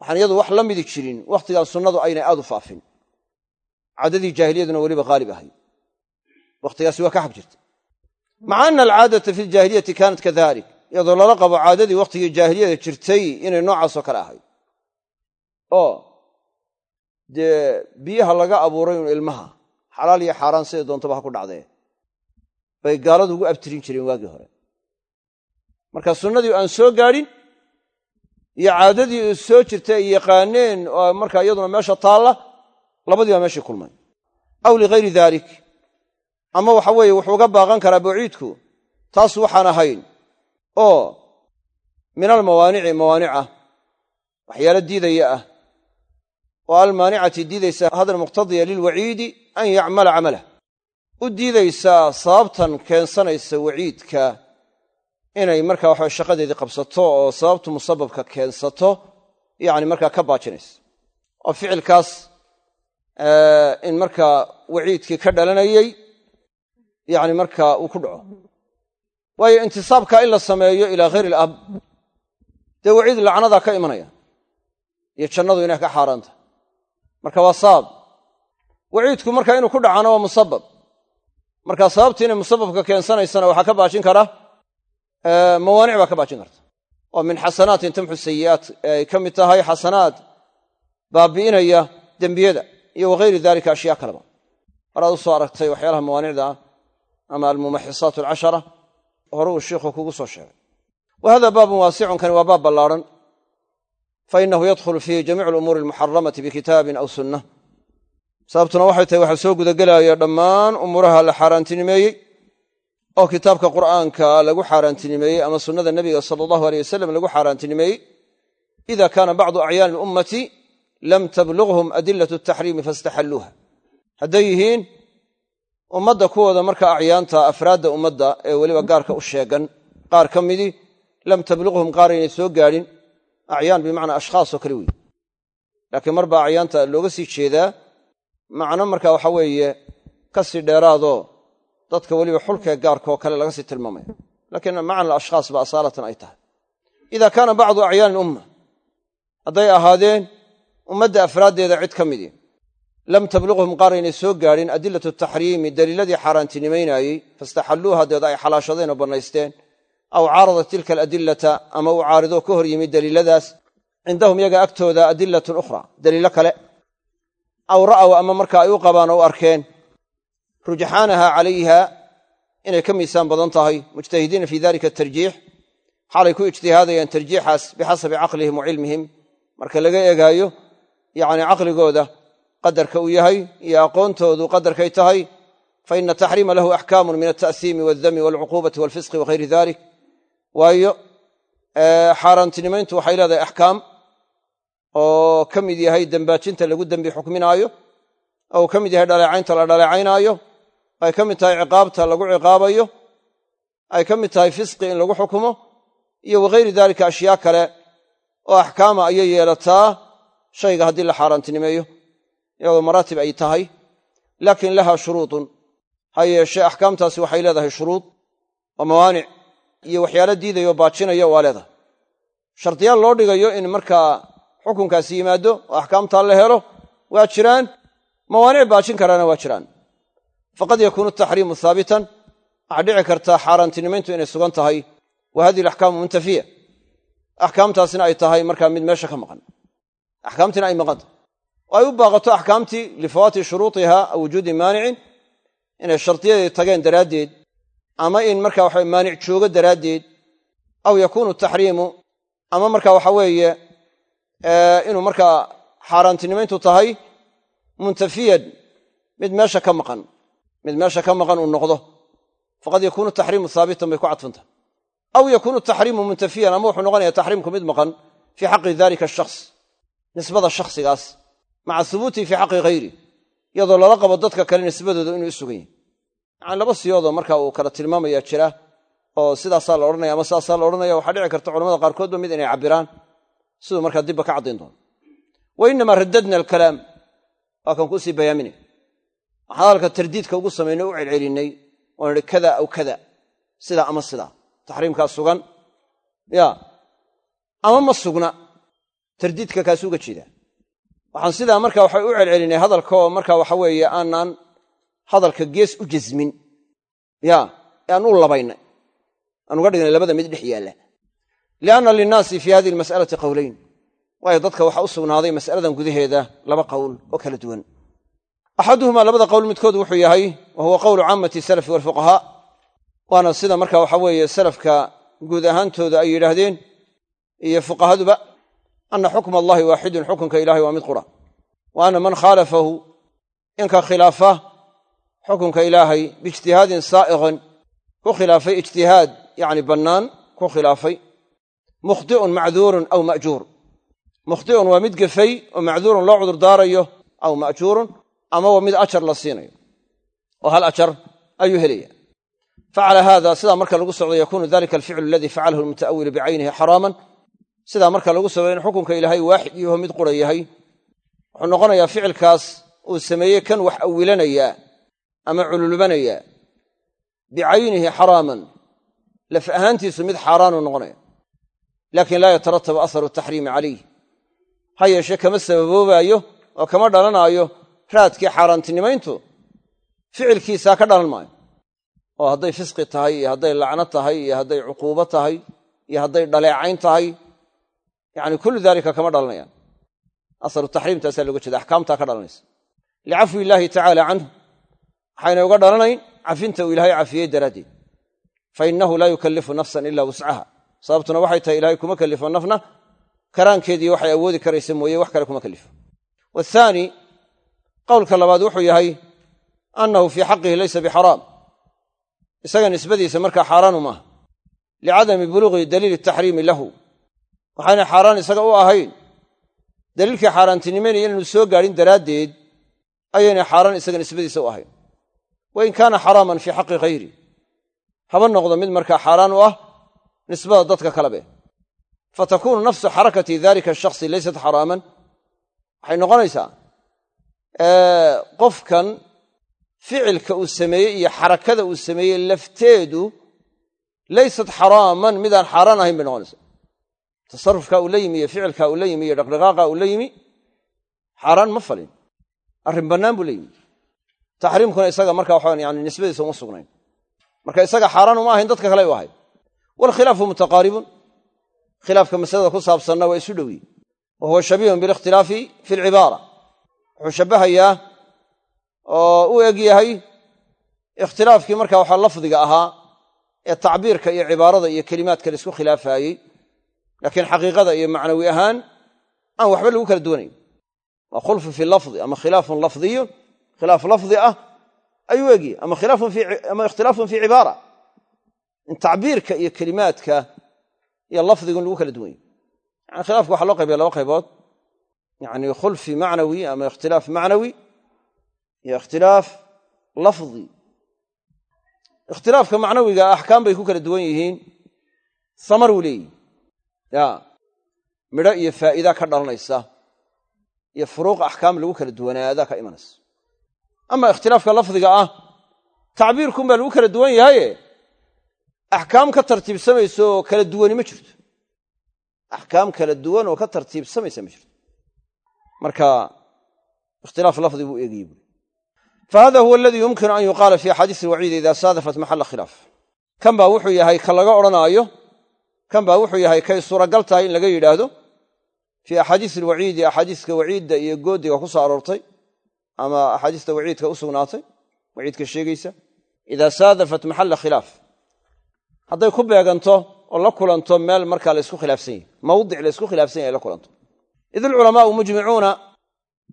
waxaan iyadu wax la midi jirin wakhtigaan sunnadu aynay aad u faafin. Caadadii jaahiliyaduna weliba haalib ahay wakhtigaasi waa ka xag jirta maca ana alcaadata fi ljaahiliyati kaanat kadalik iyadoo lala qabo caadadii wakhtigii jaahiliyada jirtay inay noocaasoo kale ahayd. Oo dee biyaha laga abuuray un ilmaha xalaal iyo xaaraan siday doontaba ha ku dhacdee. Bay gaaladu ugu abtirin jireen waagii hore. Marka sunnadii aan soo gaadhin iyo caadadii soo jirtay ay yaqaaneen oo markaa iyaduna meesha taalla labadii baa meeshii kulmay. Aw ligayri dalik ama waxa weeye wuxuu uga baaqan karaa bociidku taas waxaan ahayn. Oo min almawaanici mawaanicah waxyaalo diidaya ah. Oo almaanicati diidaysa hadal muqtadiya lilwaciidi an yacmala camalah u diidaysaa sababtan keensanaysa waciidka inay markaa waxa shaqadeedii qabsato oo sababtu musababka keensato yani markaa ka baajinaysa. Oo ficilkaas in markaa waciidkii ka dhalanayey yani markaa uu ku dhaco. Waayo intisaabka in la sameeyo ilaa khayr ilab dee waciid lacnadaa ka imanaya iyo jannadu inay ka xaaraanta. Marka waa sabab waciidku marka inuu ku dhacana waa musabab. Marka sababti inay musababka keensanaysana waxaa ka baajin kara mawaanic baa ka baajin karta. Oo min xasanaatin tamxu sayi'aat ay ka mid tahay xasanaad baabi'inaya dembiyada iyo wagayri dalika ashyaa kaleba mar aad u aragtay waxyaalaha mawaanicda ah ama almumaxisaat alcashara hore uu shiikhu kugu soo sheegay. Wa hada baabun waasicun kani waa baab ballaarhan fainahu yadkhulu fiihi jamiicu alumuuri almuxaramati bikitaabin aw sunnah. Sababtuna waxay tahay waxaa soo gudagelaya dhammaan umuuraha la xaaraantinimeeyey oo kitaabka qur'aanka lagu xaaraantinimeeyey ama sunnada nebiga sala allahu aleyh wasalam lagu xaaraantinimeeyey. Ida kaana bacdu acyaani alummati lam tablughum adilatu taxriimi fastaxalluuha hadday yihiin ummadda kuwooda marka acyaanta afraadda ummadda ee weliba gaarka u sheegan qaar ka midii lam tablughum qaaraynay soo gaadhin acyaan bimacnaa ashkhaasoo kale weyi laakiin mar baa acyaanta looga sii jeedaa macno marka waxa weeye ka sii dheeraadoo dadka weliba xulkee gaarkaoo kale laga sii tilmaamaya. Laakiin macna alashkhaas ba asaalatan ay tahay. Ida kaana bacdu acyaani ilumma hadday ahaadeen ummadda afraaddeeda cid ka midii lam tablughum qaar aynay soo gaadhin adilatu taxriimi daliiladii xaaraantinimaynaayey fastaxalluuha deed ay xalaashadeen oo bannaysteen. Aw caaradat tilka aladilata ama uu caaridoo ka hor yimid daliiladaas cindahum yaga agtooda adilatun ukhra daliilo kale. Aw ra'aw ama marka ay u qabaan oo u arkeen rujxaanaha calayha inay ka miisaan badan tahay mujtahidiina fi dalika tarjiix. Xaalay ku ijtihaadayaan tarjiixaas bixasabi caqlihim wa cilmihim. Marka laga eegaayo yacni caqligooda qadarka uu yahay iyo aqoontoodu qadarkay tahay fa ina taxriima lahu axkaamun min alta'siimi waaldami walcuquubati walfisqi wagayri dalik waayo xaaraantinimayntu waxay leedahay axkaam oo ka mid yahay dembaajinta lagu dembi xukminaayo oo ka mid yahay dhaleecaynta la dhaleecaynaayo ay ka mid tahay ciqaabta lagu ciqaabayo ay ka mid tahay fisqi in lagu xukumo iyo wagayri dalika ashyaa kale oo axkaama ayay yeelataa shayga haddii la xaaraantinimeeyo iyadoo maraatib ay tahay laakiin laha shuruudun. Ha yeeshee axkaamtaasi waxay leedahay shuruud oo mawaanic iyo waxyaalo diidayo baajinayo waa leedahay. Shardiyaal loo dhigayo in markaa xukunkaasi yimaado oo axkaamtaa la helo waa jiraan mawaanic baajin karaana waa jiraan. Faqad yakuunu taxriimu haabitan waxaa dhici karta xaaraantinimayntu inay sugan tahay. Wa hadihi alaxkaamu muntafiya. Axkaamtaasina ay tahay markaa mid meesha ka maqan. Axkaamtiina ay maqanta oo ay u baaqato axkaamtii lifawaati shuruutiha aw wujuudi maanicin inay shardiyadeed tageen daraaddeed ama in marka waxa maanic joogo daraaddeed aw yakuunu taxriimu ama marka waxa weeye inuu markaa xaaraantinimayntu tahay muntafiyan mid meesha ka maqan mid meesha ka maqan uu noqdo. Faqad yakuunu taxriimu haabitan bay ku cadfantahay aw yakuunu taxriimu muntafiyan ama wuxuu noqonaya taxriimku mid maqan fii xaqi dalika ashaks maca hubuutihi fii xaqi hayri iyadoo lala qabo dadka kale nisbadooda inuu u sugan yahy yacani laba siyoodoo marka uu kala tilmaamaya jira oo sidaasaa la odhanaya ama sidaasaa la odhanaya waxaa dhici karta culamada qaarkoodba mid inay cabbiraan siduu markaa dibba ka caddayn doono. Wa inamaa raddadna alkalaam waa kan kuusii bayaaminay. Waxaan hadalka tardiidka ugu samaynay u celcelinnay oon idhi kada aw kada sidaa ama sidaa taxriimkaa sugan. Ya waxaan sidaa marka waxay u celcelinay hadalka oo marka waxa weeye aanaan hadalka gees u jasmin ya aan u labaynay. Aan uga dhignay labada mid dhex yaalla. Lianna linnaasi fii hadihi almas'alati qowlayn waayo dadka waxaa u sugnaaday mas'aladan gudaheeda laba qowl oo kala duwan. Axaduhumaa labada qowl midkood wuxuu yahay wa huwa qowlu caamati salafi walfuqahaa waana sida marka waxa weeye salafka guud ahaantooda ay yidhaahdeen iyo fuqahaduba ana xukma allahi waaxidun xukunka ilahay waa mid qura wa ana man khaalafahu inka khilaafa xukunka ilaahay biijtihaadin saa'iqin ku khilaafay ijtihaad yacni bannaan ku khilaafay mukhti'un macduurun aw ma'juur mukhti'un waa mid gefay oo macduurun loo cudurdaarayo aw ma'juurun ama waa mid ajar la siinayo oo hal ajar ayuu helaya facala haada sidaa marka lagu socdo yakuunu dalika alficlu aladii facalahu almuta'awilu bicaynihi xaraaman sidaa marka lagu socdo in xukunka ilaahay waaxid yaho mid qura yahay wuxuu noqonayaa ficilkaas uu sameeyey kan wax awilanayaa ama cululbanayaa bicaynihi xaraaman laf ahaantiisu mid xaaraanuu noqonaya laakiin laa yataratabu aharu taxriimi calayh. Ha yeeshee kama sababoobaayo oo kama dhalanaayo raadkii xaaraantinimayntu? Ficilkiisaa ka dhalan maayo. Oo hadday fisqi tahay iyo hadday lacno tahay iyo hadday cuquubo tahay iyo hadday dhaleecayn tahay yacni kullu daalika kama dhalanayaan asaru taxriimtaasaa looga jeeda axkaamtaa ka dhalanaysa. Licafwi illaahi tacaala canhu waxayna uga dhalanayn cafinta uu ilaahay cafiyey daraaddeed. Fa innahu laa yukallifu nafsan ila wuscaha sababtuna waxay tahay ilaahay kuma kallifo nafna karaankeedii waxay awoodi karaysa mooye wax kale kuma kallifo. Wathaani qowlka labaad wuxuu yahay annahu fii xaqihi laysa bixaraam. Isaga nisbadiisa markaa xaaraanu maaha. Licadami buluuqi daliili taxriimi lahu waxaynay xaaraan isaga u ahayn. Daliilkii xaaraantinimaynaya inaanu soo gaadhin daraaddeed ayaynay xaaraan isaga nisbadiisa u ahayn. Wain kaana xaraaman fii xaqi hayri haba noqdo mid markaa xaaraan u ah nisbada dadka kalebe fatakunu nafsu xarakati dalika ashakhsi laysat xaraaman. Waxay noqonaysaa qofkan ficilka uu sameeyey iyo xarakada uu sameeyey lafteedu laysat xaraaman midaan xaaraan ahayn bay noqonaysaa tasarufkaa uu la yimi iyo ficilkaa uu la yimi iyo dhaqdhaqaaqa uu la yimi xaaraan ma falin. Arrin bannaan buu la yimi. Taxriimkuna isaga marka waxaan yani nisbadiisa uma sugnayn. Marka isaga xaaraan uma ahayn dadka kale u ahayd. Waalkhilaafu mutaqaaribun. Khilaafka masalada ku saabsanna waa isu dhowiye wa huwa shabiihun bilikhtilaafi fi alcibaara wuxuu shabbahayaa oo u eg yahay ikhtilaafkii marka waxaa lafdiga ahaa ee tacbiirka iyo cibaarada iyo kelimaadka la isku khilaafaayey laakiin xaqiiqada iyo macnawi ahaan aan waxba lagu kala duwanayn waa khulfu fi lafdi ama khilaafun lafdiyun khilaaf lafdi ah ayuu egyahy ama ikhtilaafun fi cibaara. In tacbiirka iyo kelimaadka iyo lafdigun lagu kala duwanya yani khilaafka waxaa loo qaybiya laba qaybood. Yani khulfi macnawi ama ikhtilaaf macnawi iyo ikhtilaaf lafdi. Ikhtilaafka macnawiga axkaam bay ku kala duwan yihiin. Samar uu leeyihi ya. Midho iyo faa'iida ka dhalanaysa iyo furuuq axkaam lagu kala duwanaadaa ka imanaysa. Ama ikhtilaafka lafdiga ah tacbiirkun baa lagu kala duwan yahaye axkaam ka tartiibsamaysa oo kala duwani ma jirto. Axkaam kala duwan oo ka tartiibsamaysa ma jirto. Marka ikhtilaaf lafdi buu eegayey buui fahada huwa aladii yumkinu an yuqaala fi axaadiis alwaciidi ida saadafat maxalla khilaaf. Kan baa wuxuu yahay ka laga odhanaayo kan baa wuxuu yahay kay suuragal tahay in laga yidhaahdo fii axaadiis alwaciidi axaadiiska waciidda iyo goodiga ku soo aroortay ama axaadiista waciidka u sugnaatay. Waciidka sheegaysa idaa saadafat maxalla khilaaf. Hadday ku beeganto oo la kulanto meel markaa laysku khilaafsan yahy mawdic laysku khilaafsan yahy la kulanto. Id alculamaau mujmicuuna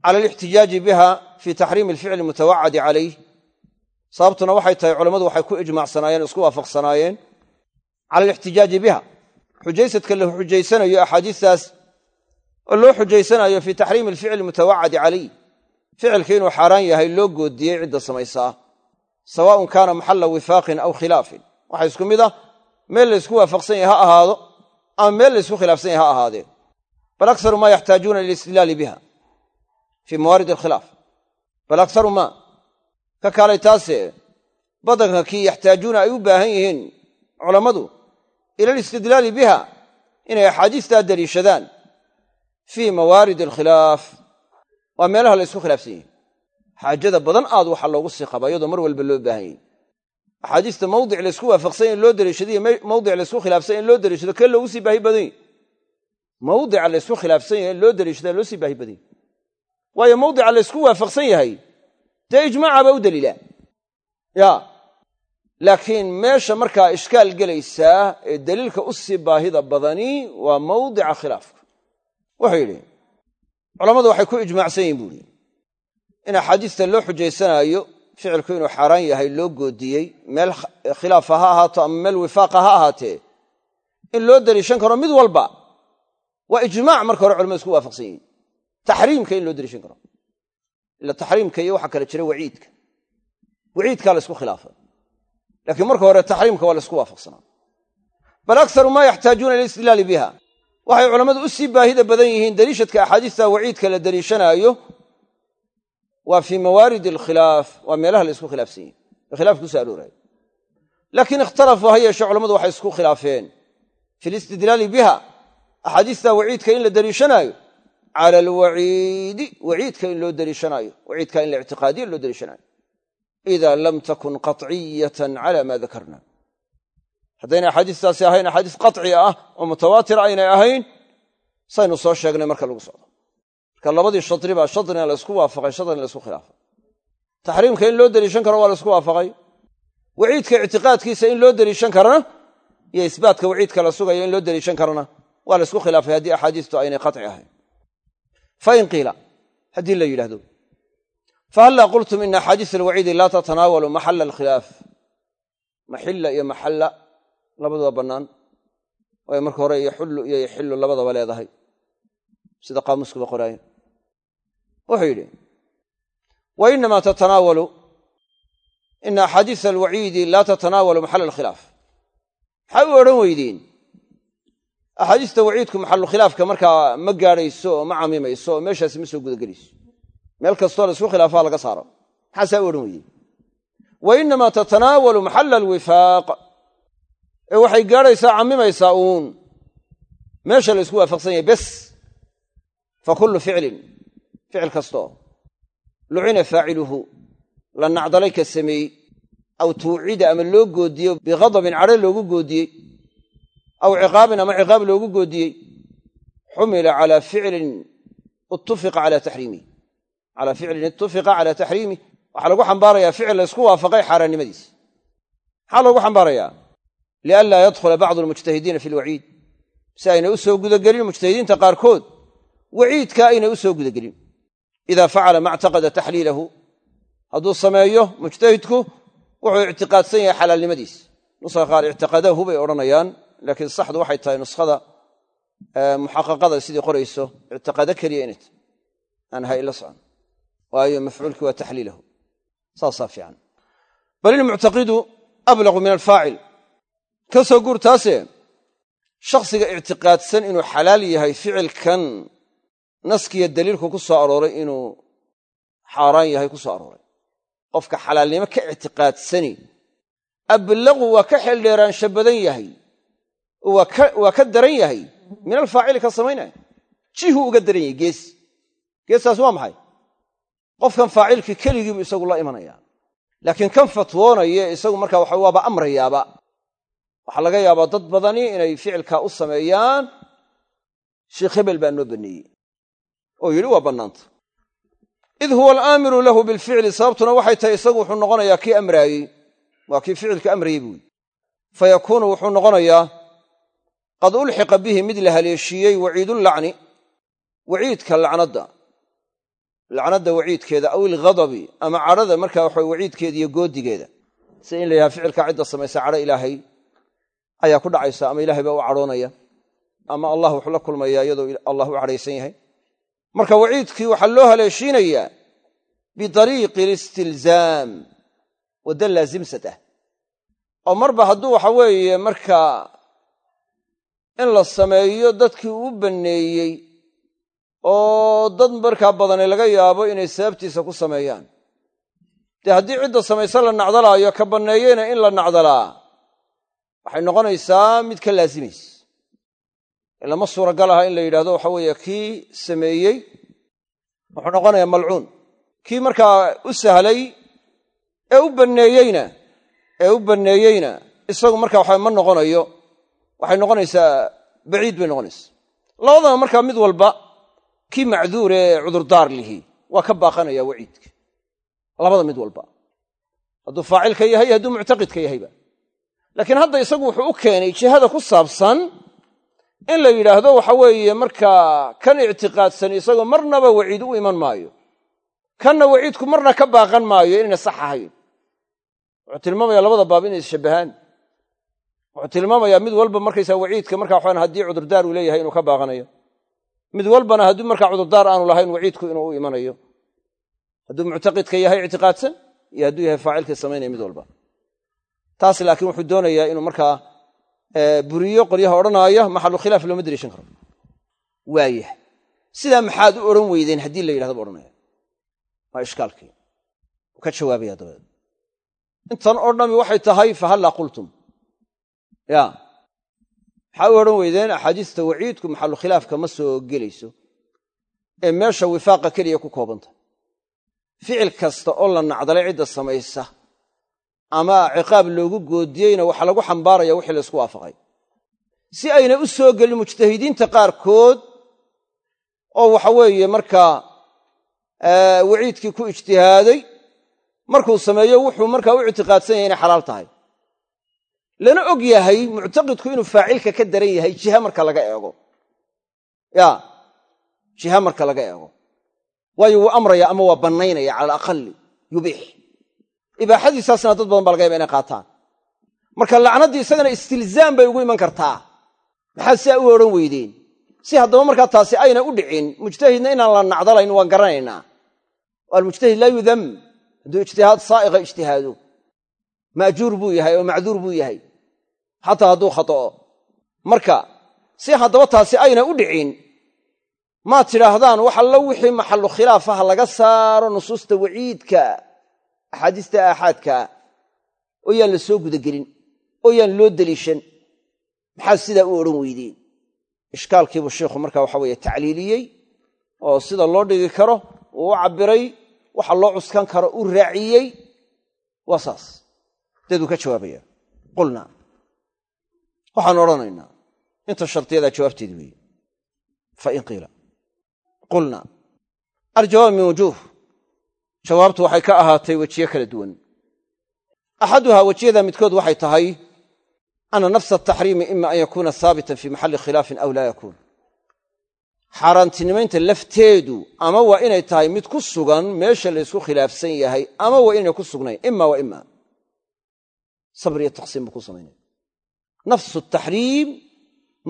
cala alixtijaaji biha fi taxriimi alficli mutawacadi calayh sababtuna waxay tahay culammadu waxay ku ijmacsanaayeen isku waafaqsanaayeen cala alixtijaaji biha xujaysadka la xujaysanayo axaadiistaas oo loo xujaysanayo fii taxriimi alficli mutawacadi calayh ficilka inuu xaaraan yahay loo goodiyey cidda samaysaa sawaaun kaana maxalla wifaaqin aw khilaafin. Waxa isku mid ah meel laysku waafaqsan yahay ha ahaado ama meel laysku khilaafsan yahay ha ahaadeen. Bal akharu maa yaxtaajuuna lilistidlaali biha fii mawaarid alkhilaaf. Bal akharu maa ka kaalay taase badanka kii yaxtaajuuna ay u baahan yihiin culammadu ila alistidlaali biha inay axaadiistaa daliishadaan fii mawaarid alkhilaaf waa meelaha la ysku khilaafsan yihiin xaajada badan aad waxaa loogu sii qabaa iyadoo mar walba loo baahan yahy axaadiista mawdic laysku waafaqsanya in loo daliishadiyo mawdic laysku khilaafsanya in loo daliishado kee loogu sii baahi badan yahy mawdica laysku khilaafsan yahay in loo daliishada loo sii baahi badan waayo mawdica laysku waafaqsan yahay dee ijmaacaba u daliila laakiin meesha markaa ishkaal gelaysaa ee daliilka u sii baahida badani waa mawdica khilaafka. Wuxuu yidhi culammadu waxay ku ijmaacsan yihiin buuhi in axaadiista loo xujaysanaayo ficilku inuu xaaraan yahay loo goodiyey meel khilaafa ha ahaato ama meel wifaaqa ha ahaatee in loo daliishan karo mid walba waa ijmaac marka hore culamadu isku waafaqsan yihiin taxriimka in loo daliishan karo ila taxriimka iyo waxaa kala jira waciidka. Waciidkaa la ysku khilaafay laakiin marka hore taxriimka waa la ysku waafaqsanaa. Bal akharu maa yaxtaajuuna ila istidlaali biha. Waxay culammadu u sii baahida badan yihiin daliishadka axaadiista waciidka la daliishanaayo waa fii mawaarid alkhilaaf waa meelaha la isku khilaafsan yihiin ee khilaafka kuso arooraayo laakiin ikhtalafuu ha yeeshe culamadu waxay isku khilaafeen. Fi listidlaali biha axaadiista waciidka in la daliishanaayo cala alwaciidi waciidka in loo daliishanaayo waciidka in la loo daliishanaayo ida lam takun qaciyatan cala ma dakarna haddaynay axaadiistaasi ahayn axaadiis qaci ah oo mutawaatira aynay ahayn saynu soo sheegnay marka lagu socdo marka labadii shadri baa shadrina la ysku waafaqay shadrina la ysku khilaafay taxriimka in loo deliishan karo waa la ysku waafaqay waciidka ictiqaadkiisa in loo deliishan karana iyo isbaatka waciidka la sugaya in loo deliishan karana waa la ysku khilaafay haddii axaadiistu aynay qaci ahayn fain qiila haddii la yidhahdo fahallaa qultum ina axaadiis alwaciidi laa tatanaawalu maxalla alkhilaaf maxilla iyo maxalla labaduba bannaan waayo marka hore yaxullu iyo yaxillu labadaba leedahay sida qaamuuskuba qoraaye wuxuu yidhi wa inamaa tatanaawalu ina axaadiisa alwaciidi laa tatanaawalu maxalla alkhilaaf maxay u odhan weydiin axaadiista waciidku maxallu khilaafka markaa ma gaadhayso oo ma camimayso oo meeshaasi ma soo gudagelayso meel kastoo la isku khilaafaa laga saaro. Maxaasaa u odhan weydiin wa inamaa tatanaawalu maxalla alwifaaq ee waxay gaadhaysaa cammimaysaa uun. Meesha la ysku waafaqsan yahay bes. Fa kullu ficlin ficil kastoo. Lucina faaciluhu. La nacdalay ka sameeyey. Aw tuucida ama loo goodiyo bighadabin cadho loogu goodiyey. Aw ciqaabin ama ciqaab loogu goodiyey. Xumila calaa ficlin ittufiqa calaa taxriimih calaa ficlin ittufiqa calaa taxriimih waxaa lagu xambaarayaa ficil la ysku waafaqay xaaraannimadiisa maxaa loogu xambaarayaa lianlaa yadkhula bacdu almujtahidiina fi lwaciid si aynay u soo gudagelin mujtahidiinta qaarkood waciidka aynay u soo gudagelin. ida facala ma ctaqada taxliilahu hadduu sameeyo mujtahidku wuxuu ictiqaadsan yahay xalaalnimadiis. nuska qaar ictiqadahu bay odhanayaan laakiin saxdu waxay tahay nuskhada muxaqaqada sidii qorayso ictiqado keliya inay tahy aan ha ila waayo mafcuulkii waa taxliilahu. Saasaa fiican. Bal ilmuctaqidu ablaqu min alfaacil. Ka soo guur taase shakhsiga ictiqaadsan inuu xalaal yahay ficilkan naskiyo daliilku ku soo arooray inuu xaaraan yahay ku soo arooray. Qofka xalaalnimo ka ictiqaadsani ablaqu waa ka xeeldheeraansha badan yahay. Waa ka daran yahay. Min alfaacili ka samaynaya jihuu uga daran yahay gees. Geestaas waa maxay qofkan faacilkii keligiibu isagu la imanaya. Laakiin kan fatwoonaya isagu markaa waxa waaba amrayaaba waxaa laga yaabaa dad badani inay ficilkaa u sameeyaan. Sheikh hebel baa noo baneeyey. Oo yidhi waa bannaanta. Id huwa alaamiru lahu bilficli sababtuna waxay tahay isagu wuxuu noqonayaa kii amraayey waa kii ficilka amrayey buuyi fa yakuunu wuxuu noqonayaa qad ulxiqa bihi mid la haleeshiiyey waciidulacni waciidka lacnadda lacnadda waciidkeeda aw ilghadabi ama cadhada markaa waxa waciidkeeda iyo goodigeeda. Sida in la yidhaha ficilkaa cidda samaysa cadho ilaahay ayaa ku dhacaysa ama ilahay baa u cadhoonaya ama allah wuxuu la kulmaya iyadoo allah u cadhaysan yahay. Marka waciidkii waxaa loo haleeshiinayaa biariiqi listilzaam wadda laasimsad ah. Oo marba hadduu waxa weeye markaa in la sameeyo dadkii uu banneeyey oo dad markaa badani laga yaabo inay sababtiisa ku sameeyaan. Dee haddii cidda samayse la nacdalaayo ka banneeyeyna in la nacdalaa. Waxay noqonaysaa mid ka laasimaysa lama suuragal aha in la yidhahdo waxa weeye kii sameeyey wuxuu noqonayaa malcuun. Kii markaa u sahlay ee u banneeyeyna ee u banneeyeyna isagu marka waxa ma noqonayo. Waxay noqonaysaa baciid bay noqonaysaa labadaba markaa mid walba kii macduur ee cudurdaar lihi waa ka baaqanaya waciidka. Labada mid walba. Hadduu faacilka yahay hadduu muctaqidka yahayba. Laakiin hadda isagu wuxuu u keenay jihada ku saabsan in la yidhaahdo waxa weeye markaa kan ictiqaadsan isagoo marnaba waciid u iman maayo. Kanna waciidku marna ka baaqan maayo inayna sax ahayn. Wuxuu tilmaamaya labada baab inay isshabbahaan wuxuu tilmaamayaa mid walba markaysaa waciidka marka waxaan haddii cudurdaar uu leeyahay inuu ka baaqanayo mid walbana haddii markaa cudurdaar aanu lahayn waciidku inuu u imanayo. Hadduu muctaqidka yahay ictiqaadsan iyo hadduu yahay faacilka samaynaya mid walba. Taas laakiin wuxuu doonayaa inuu markaa buriyo qolyaha odhanaaya maxalu khilaaf looma deliishan karo. Waayah sidaa maxaad u odhan weydeen haddii la yidhahdo ba odhanaya? Waa ishkaalkii. Ka jawaabaya dabadeed. Intan oo dhami waxay tahay fahallaa qultum. Ya maxaa u odhan weydeen axaadiista waciidku maxalu khilaafka ma soo gelayso ee meesha wifaaqa keliya ku koobantah ficil kasta oo la nacdalay cidda samaysa ama ciqaab loogu goodiyeyna waxaa lagu xambaaraya wixii laysku waafaqay. Si ayna u soo gelin mujtahidiinta qaarkood oo waxa weeye markaa waciidkii ku ijtihaaday markuu sameeyo wuxuu markaa u ictiqaadsan yahay inay xalaal tahay lana og yahay muctaqidku inuu faacilka ka daran yahay jiha marka laga eego. Ya jiha marka laga eego. Waayo wuu amraya ama waa bannaynaya cala alaqali yubiix ibaaxadiisaasna dad badan baa laga yaba inay qaataan. Marka lacnaddii isagana istilzaam bay ugu iman kartaa. Maxaad sidaa u odhan weydeen? Si haddaba markaa taasi ayna u dhicin mujtahidna inaan la nacdalayn waan garanaynaa. Almujtahid laa yudam. Hadduu ijtihaad saa'iqa ijtihaado. Maajuur buu yahay oo macduur buu yahay xataa hadduu khata'o marka si haddaba taasi ayna u dhicin maad tidhaahdaan wax allo wixii maxallu khilaafaha laga saaro nusuusta waciidka axaadiista aaxaadkaa oo yaan la soo gudagelin oo yaan loo deliishan maxaad sidaa u odhan weydeen ishkaalkiibuu sheikhu marka waxa weeye tacliiliyey oo sida loo dhigi karo uu u cabbiray waxa loo cuskan karo u raaciyey waa saas. Daduu ka jawaabaya. Qulnaa waxaan odhanaynaa. Inta shardiyadaa jawaabteedi weeye. Fain qiila. Qulnaa aljawaab min wujuuh jawaabtu waxay ka ahaatay wejiye kala duwan. Axaduhaa wejiyada midkood waxay tahay ana nafsa ataxriimi ima an yakuuna haabitan fii maxalli khilaafin aw laa yakuun. Xaaraantinimaynta lafteedu ama waa inay tahay mid ku sugan meesha laysku khilaafsan yahay ama waa inayna ku sugnayn ima wa ima sabr iyo taqsiim buu ku samaynaya nafsu taxriim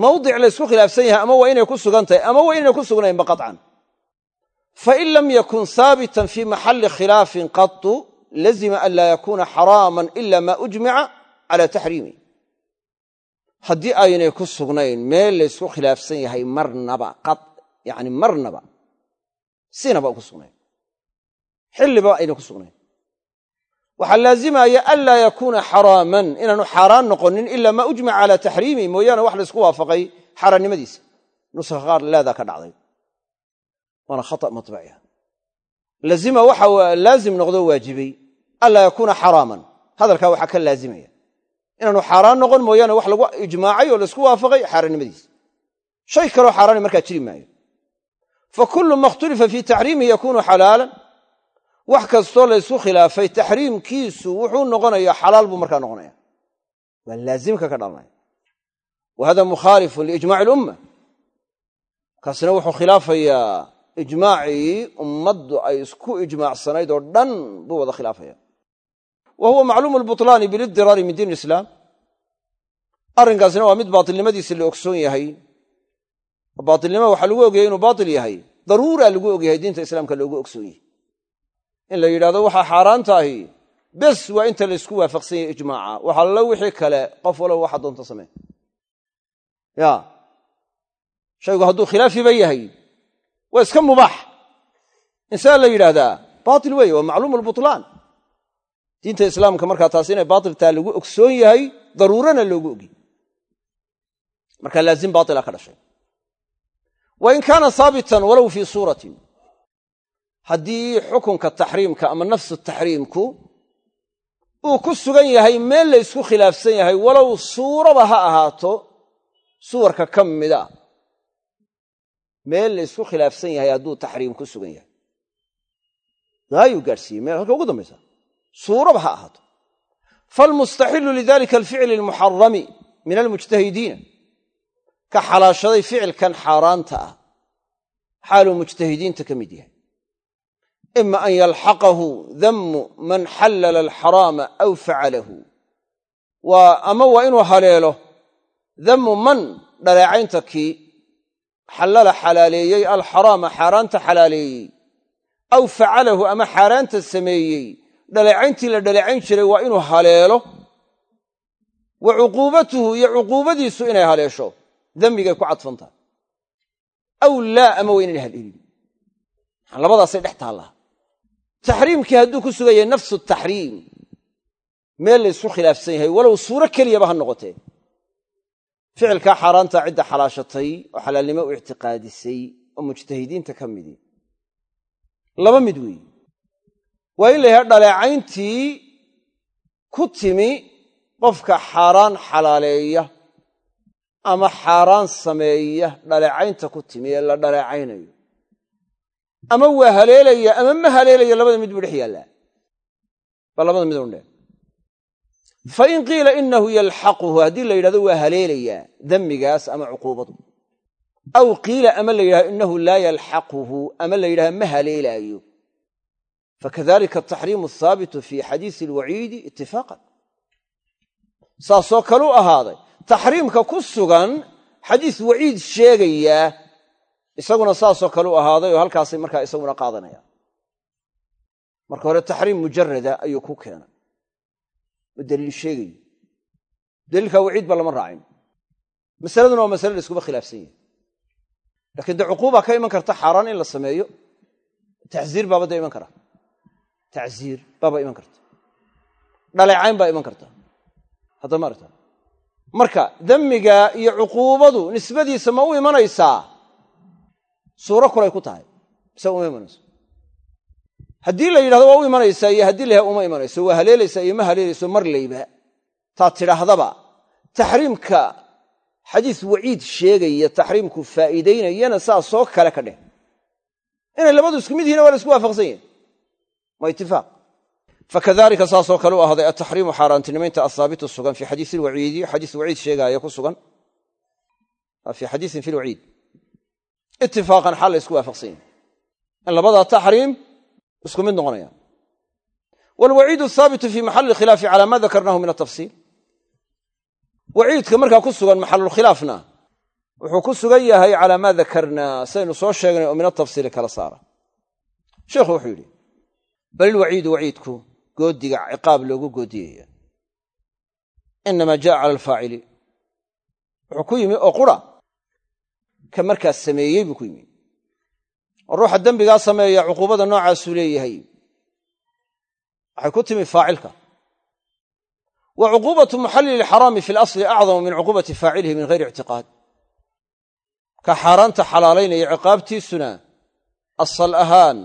mawdic laysku khilaafsan yahay ama waa inay ku sugan tahay ama waa inayna ku sugnaynba qaطcan fain lam yakun haabitan fii maxalli khilaafin qatu lazima an laa yakuuna xaraaman ila ma ujmica cala taxriimi haddii aynay ku sugnayn meel laysku khilaafsan yahay marnaba yani marnaba sinaba ku sugnayn. Xilliba aynay ku sugnayn waxaa laazimaya anlaa yakuuna xaraaman inaanu xaaraan noqonin ila maa ujmaca calaa taxriimihi mooyaane wax laysku waafaqay xaaraannimadiisa nuska qaar laadaa ka dhacday. Waana khata mabaciha lazima waxa laazim noqdo waajibay. Anlaa yakuuna xaraaman. Hadalkaa waxaa ka laazimaya. Inaanu xaaraan noqon mooyaane wax lagu ijmaacay oo laysku waafaqay xaaraannimadiisa shay kaloo xaaraani markaa jiri maayo. Fa kullu ma ikhtulifa fii taxriimihi yakunu xalaalan wax kastoo laysku khilaafay taxriimkiisu wuxuu noqonayaa xalaal buu markaa noqonaya waa laazimka ka dhalanaya. Wa hada mukhaalifun liijmaci lumma. Kaasina wuxuu khilaafayaa ijmaacii ummaddu ay isku ijmaacsanayd oo dhan buu wada khilaafaya wa huwa macluumu lbutlaani bilidiraari min diin islaam. Arrinkaasina waa mid baatilnimadiisa la ogsoon yahay. Baatilnima waxaa lagu ogyahay inuu baatil yahay. Daruuraa lagu ogyahay diinta islaamka loogu ogsoon yahay in la yidhahdo waxaa xaaraantaahi bes waa inta laysku waafaqsan yahay ijmaaca. Waxa allo wixii kale qof walow waxa doonta samee. Ya. Shaygu hadduu khilaafiba yahay. Waa iska mubaax insaa la yidhaahdaa baatil weeye waa macluumu lbutlaan diinta islaamka markaa taas inay baatiltaa lagu ogsoon yahay daruurana loogu ogyay marka laazim baatila ka dhashay. Wa in kaana haabitan walow fii suuratin haddii xukunka taxriimka ama nafsu taxriimku uu ku sugan yahay meel la ysku khilaafsan yahay walow suuraba ha ahaato suwarka ka mida meel la ysku khilaafsan yahay hadduu taxriim ku sugan yahay. Gaayuu gaadhsiiyey. Meel halka ugu dambaysa. Suuraba ha ahaato. Falmustaxilu lidalika alficli almuxarami min almujtahidiina. Ka xalaashaday ficilkan xaaraanta ah. Xaaluu mujtahidiinta ka mid yahay ima an yalxaqahu damu man xallala alxaraama aw facalahu waa ama waa inuu haleelo damu man dhaleecaynta kii xallala xalaaleeyey alxaraama xaaraanta xalaaleeyey aw facalahu ama xaaraanta sameeyey dhaleecayntii la dhaleecayn jiray waa inuu haleelo wa cuquubatuhu iyo cuquubadiisu inay haleesho dembigay ku cadfan tahay aw laa ama waa inayna haleelin taallaa taxriimkii hadduu ku sugan yahay nafsu taxriim. Meel la ysku khilaafsan yahay walow suuro keliyaba ha noqotee. Ficilkaa xaaraantaa cidda xalaashatay oo xalaalnimo u ictiqaadisay oo mujtahidiinta ka midi. Laba mid weeye waa in la dhaleecayntii ku timi qofka xaaraan xalaaleeya ama xaaraan sameeya dhaleecaynta ku timi ee la dhaleecaynayo ama waa haleelaya ama ma haleelaya labada mid buu dhex yaallaa. Baa labada mid undhe fa in qiila inahu yalxaquhu haddii la yidhahdo waa haleelayaa demmigaas ama cuquubadu. Aw qiila ama la yidhahdo inahu laa yalxaquhu ama la yidhahdo ma haleelaayo. Fakadalika ataxriimu ahaabitu fi xadiisi alwaciidi itifaaqan saasoo kaleu ahaaday taxriimka ku sugan xadiis waciid sheegayaa isaguna saasoo kale u ahaaday oo halkaasay markaa isaguna qaadanayaan marka hore taxriim mujarada ayuu ku keenay. Oo daliil sheegayo? Daliilkaa waciid ba lama raacin. Masaladuna waa masale la iskuba khilaafsan yahay. Lakiin dee cuquubaa ka iman karta xaaraan in la sameeyo tacziir baaba dee iman kara tacziir baaba iman karta. Dhaleecayn baa iman karta. Hadda maarta marka demmiga iyo cuquubadu nisbadiisa ma u imanaysaa suuro kulay ku tahay. Mise uma imanayso. Haddii la yidhahdo waa u imanaysaa iyo haddii la uma imanayso waa haleelaysaa iyo ma haleelayso mar layba taad tidhaahdaba taxriimka xadiis waciid sheegaya taxriimku faa'iidaynayana saasoo kale ka dheh. Inay labadu isku mid yihiin waa la isku waafaqsan yahi waa itifaaq fakadalika saasoo kale u ahday ataxriimu xaaraantinimaynta ahaabitu sugan fii xadiisi lwaciidi xadiis waciid sheegaaya ku sugan. Fii xadiisin fi lwaciid itifaaqan xaal la isku waafaqsan yahi in labadaa taxriim isku mid noqonayaan waalwaciidu ahaabitu fi maxalli khilaafi cala ma dakarnahu min atafsiil waciidka markaa ku sugan maxalulkhilaafna wuxuu ku sugan yahay calaa maa dakarnaa saynu soo sheegnay oo min atafsiili kala saara. Sheikhu wuxuu yidhi bal ilwaciidu waciidku goodiga ciqaab loogu goodiyaya. Inamaa jaa cala alfaacili. Wuxuu ku yimi oo qura ka markaas sameeyey buu ku yimi. Oo ruuxa dembigaa sameeya cuquubada noocaasuu leeyahay. Waxay ku timi faacilka. Wa cuquubatu muxallili xaraami fi lasli acdamu min cuquubati faacilihi min gayri ictiqaad. Ka xaaraanta xalaalaynaya ciqaabtiisuna asal ahaan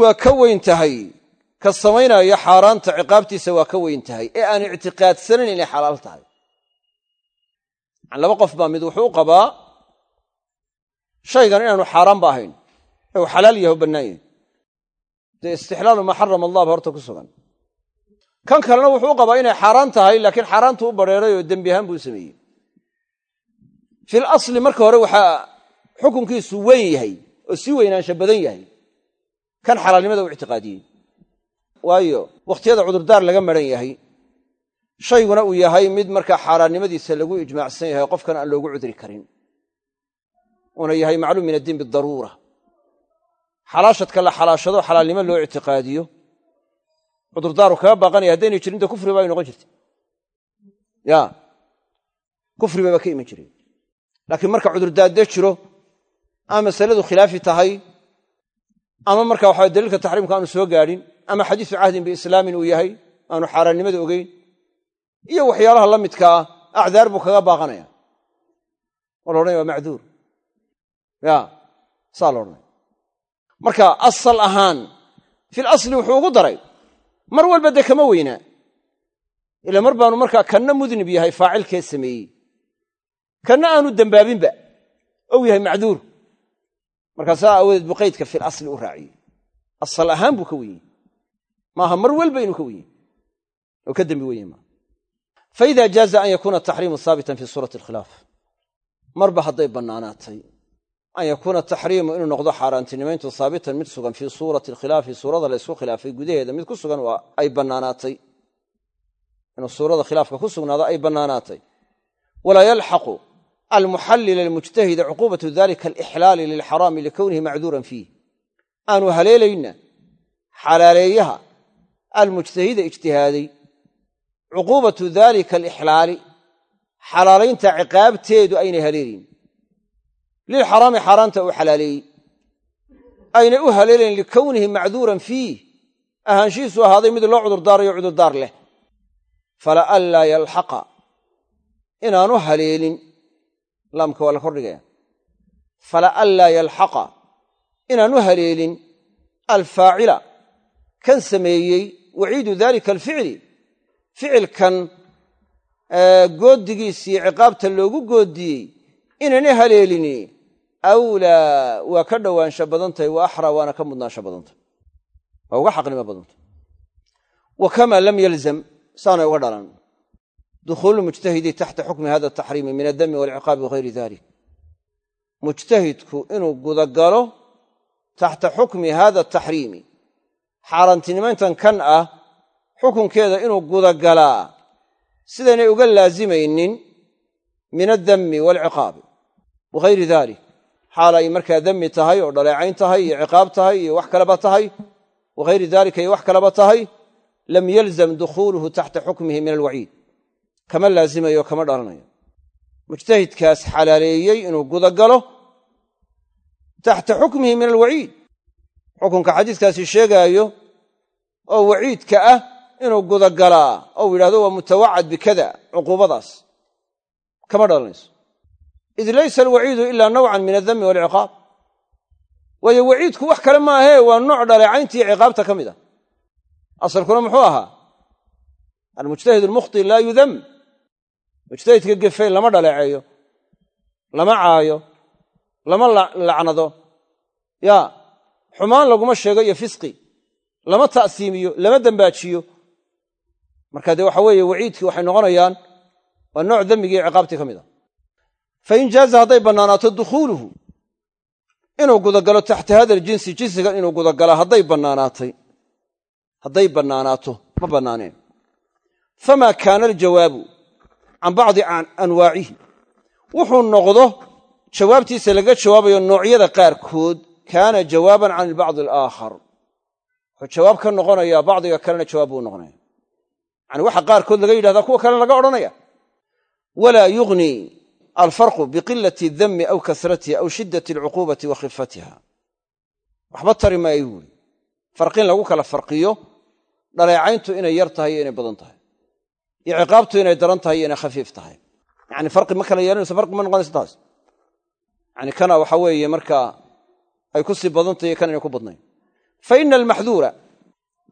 waa ka weyn tahay. Ka samaynaayo xaaraanta ciqaabtiisa waa ka weyn tahay. Ee aan ictiqaadsanayn inay xalaal tahay. Laba qof baa mid wuxuu qabaa shaygan inaanu xaaraanba ahayn. Ee uu xalaal yahay o bannaan yahay dee istixlaalu maa xarama allah ba horta ku sugan. Kan kalena wuxuu u qabaa inay xaaraan tahay laakiin xaaraantu u badheeray oo dembi ahaan buu sameeyey. Fil asli marka hore waxaa xukunkiisu weyn yahay oo sii weynaansha badan yahay. Kan xalaalnimada u ictiqaadiyey. Waayo wakhtiyada cudurdaar laga maran yahay. Shayguna uu yahay mid markaa xaaraannimadiisa lagu ijmaacsan yahay qofkan aan loogu cudri karin uuna yahay macluum min addiin bidaruura xalaashadka la xalaashado xalaalnimo loo ictiqaadiyo cudurdaaru kaga baaqanaya haddaynay jirin de kufri baa ay noqon jirta ya kufri baba ka iman jireen laakiin marka cudurdaadde jiro ama masaladu khilaafi tahay ama marka waxa daliilka taxriimka aanu soo gaadhin ama xadiisu cahdin biislaamin uu yahay aanu xaaraannimada ogeyn iyo waxyaalaha la midka ah acdaar buu kaga baaqanaya. Oo la odhanaya waa macduur ya saa la odhanaya marka asal ahaan fil asli wuxuu ugu daray. Mar walba dee kama weynaa ila mar baanu markaa kanna mudnib yahay faacilkee sameeyey. Kanna aanu dembaabinba ou yahay macduur. Markaasaa aawadeed buu qaydka fil asli u raaciyey. Asal ahaan buu ka wenyey maaha mar walba inuu ka wenyey oo ka dembi wenye maaha. Faida jaaza an yakuuna taxriimu haabitan fi suurati alkhilaaf. Marba hadday bannaanaatay an yakuuna taxriimu inuu noqdo xaaraantinimayntu haabitan mid sugan fii suurati alkhilaafi suurada la ysku khilaafay gudaheeda mid ku sugan waa ay bannaanaatay inuu suurada khilaafka ku sugnaado ay bannaanaatay walaa yalxaqu almuxallila almujtahida cuquubatu dalika alixlaali lilxaraami likownihi macduuran fiih aanu haleelayna xalaaleeyaha almujtahida ijtihaaday cuquubatu dalika alixlaali xalaalaynta ciqaabteedu aynay haleelayn lilxaraami xaaraanta uu xalaaleeyey aynay u haleelayn likownihi macduuran fiih ahaanshihiisu ahaaday mid loo cudurdaarayo cudurdaar leh fala anlaa yalxaqa inaanu haleelin laamka waa la kordhigaya fala anlaa yalxaqa inaanu haleelin alfaacila kan sameeyey waciidu dalika alficli ficilkan goodigiisii ciqaabta loogu goodiyey inaana haleelini. Awlaa waa ka dhowaansho badan tahay wa axraa waana ka mudnaansho badan tahay waa uga xaqnimo badan tahay wa kamaa lam yalzam saanay uga dhalan. Dukhuulu mujtahidi taxta xukmi hada ataxriimi min addami walciqaabi wagayri dalik mujtahidku inuu gudagalo taxta xukmi hada ataxriimi xaaraantinimayntan kan ah xukunkeeda inuu gudagalaa. Sidaynay uga laazimaynin min addammi waalciqaabi wagayri dalik xaal ay markaa demmi tahay oo dhaleecayn tahay iyo ciqaab tahay iyo wax kaleba tahay wagayri dalika iyo wax kaleba tahay lam yalzam dukhuuluhu taxta xukmihi min alwaciid kama laazimayo kama dhalanayo mujtahidkaas xalaaleeyey inuu gudagalo taxta xukmihi min alwaciid xukunka xadiiskaasi sheegaayo oo waciidka ah inuu gudagalaa ou yidhahdo waa mutawacad bikada cuquubadaas kama dhalanayso id laysa alwaciidu ila nawcan min addami walciqaab. Waayo waciidku wax kale maahee waa nooc dhaleecayntii ciqaabta ka mid a. Asalkuna muxuu ahaa almujtahid almukhti laa yudam. Mujtahidka gefey lama dhaleeceeyo lama caayo lama lacnado. Ya xumaan laguma sheego iyo fisqi lama ta'siimiyo lama dembaajiyo marka dee waxa weeye waciidkii waxay noqonayaan waa nooc dembigii ciqaabtii ka mid fain jaaza hadday bannaanaato dukhuuluhu inuu gudagalo taxta hada aljinsi jinsigan inuu gudagala hadday bannaanaatay hadday bannaanaato ma bannaaneen. Famaa kaana aljawaabu can bacdi anwaacihi wuxuu noqdo jawaabtiisa laga jawaabayo noocyada qaarkood kaana jawaaban can albacdi alaakhar. Wuxuu jawaab ka noqonayaa bacdiga kalena jawaab buu noqonaya yani waxa qaarkood laga yidhahdaa kuwa kalena laga odhanaya. Walaa yugnii alfarqu biqilati dami aw kasratiha aw shiddati alcuquubati wa khifatiha waxba tari maayo buuri farqin lagu kala farqiyo dhaleecayntu inay yar tahay iyo inay badan tahay iyo ciqaabtu inay daran tahay iyo inay khafiif tahay yani farqi ma kala yeelanayso farqi ma noqonayso taas yani kana waxa weeye markaa ay ku sii badantahy iyo kan inay ku badnayn fa ina almaxduura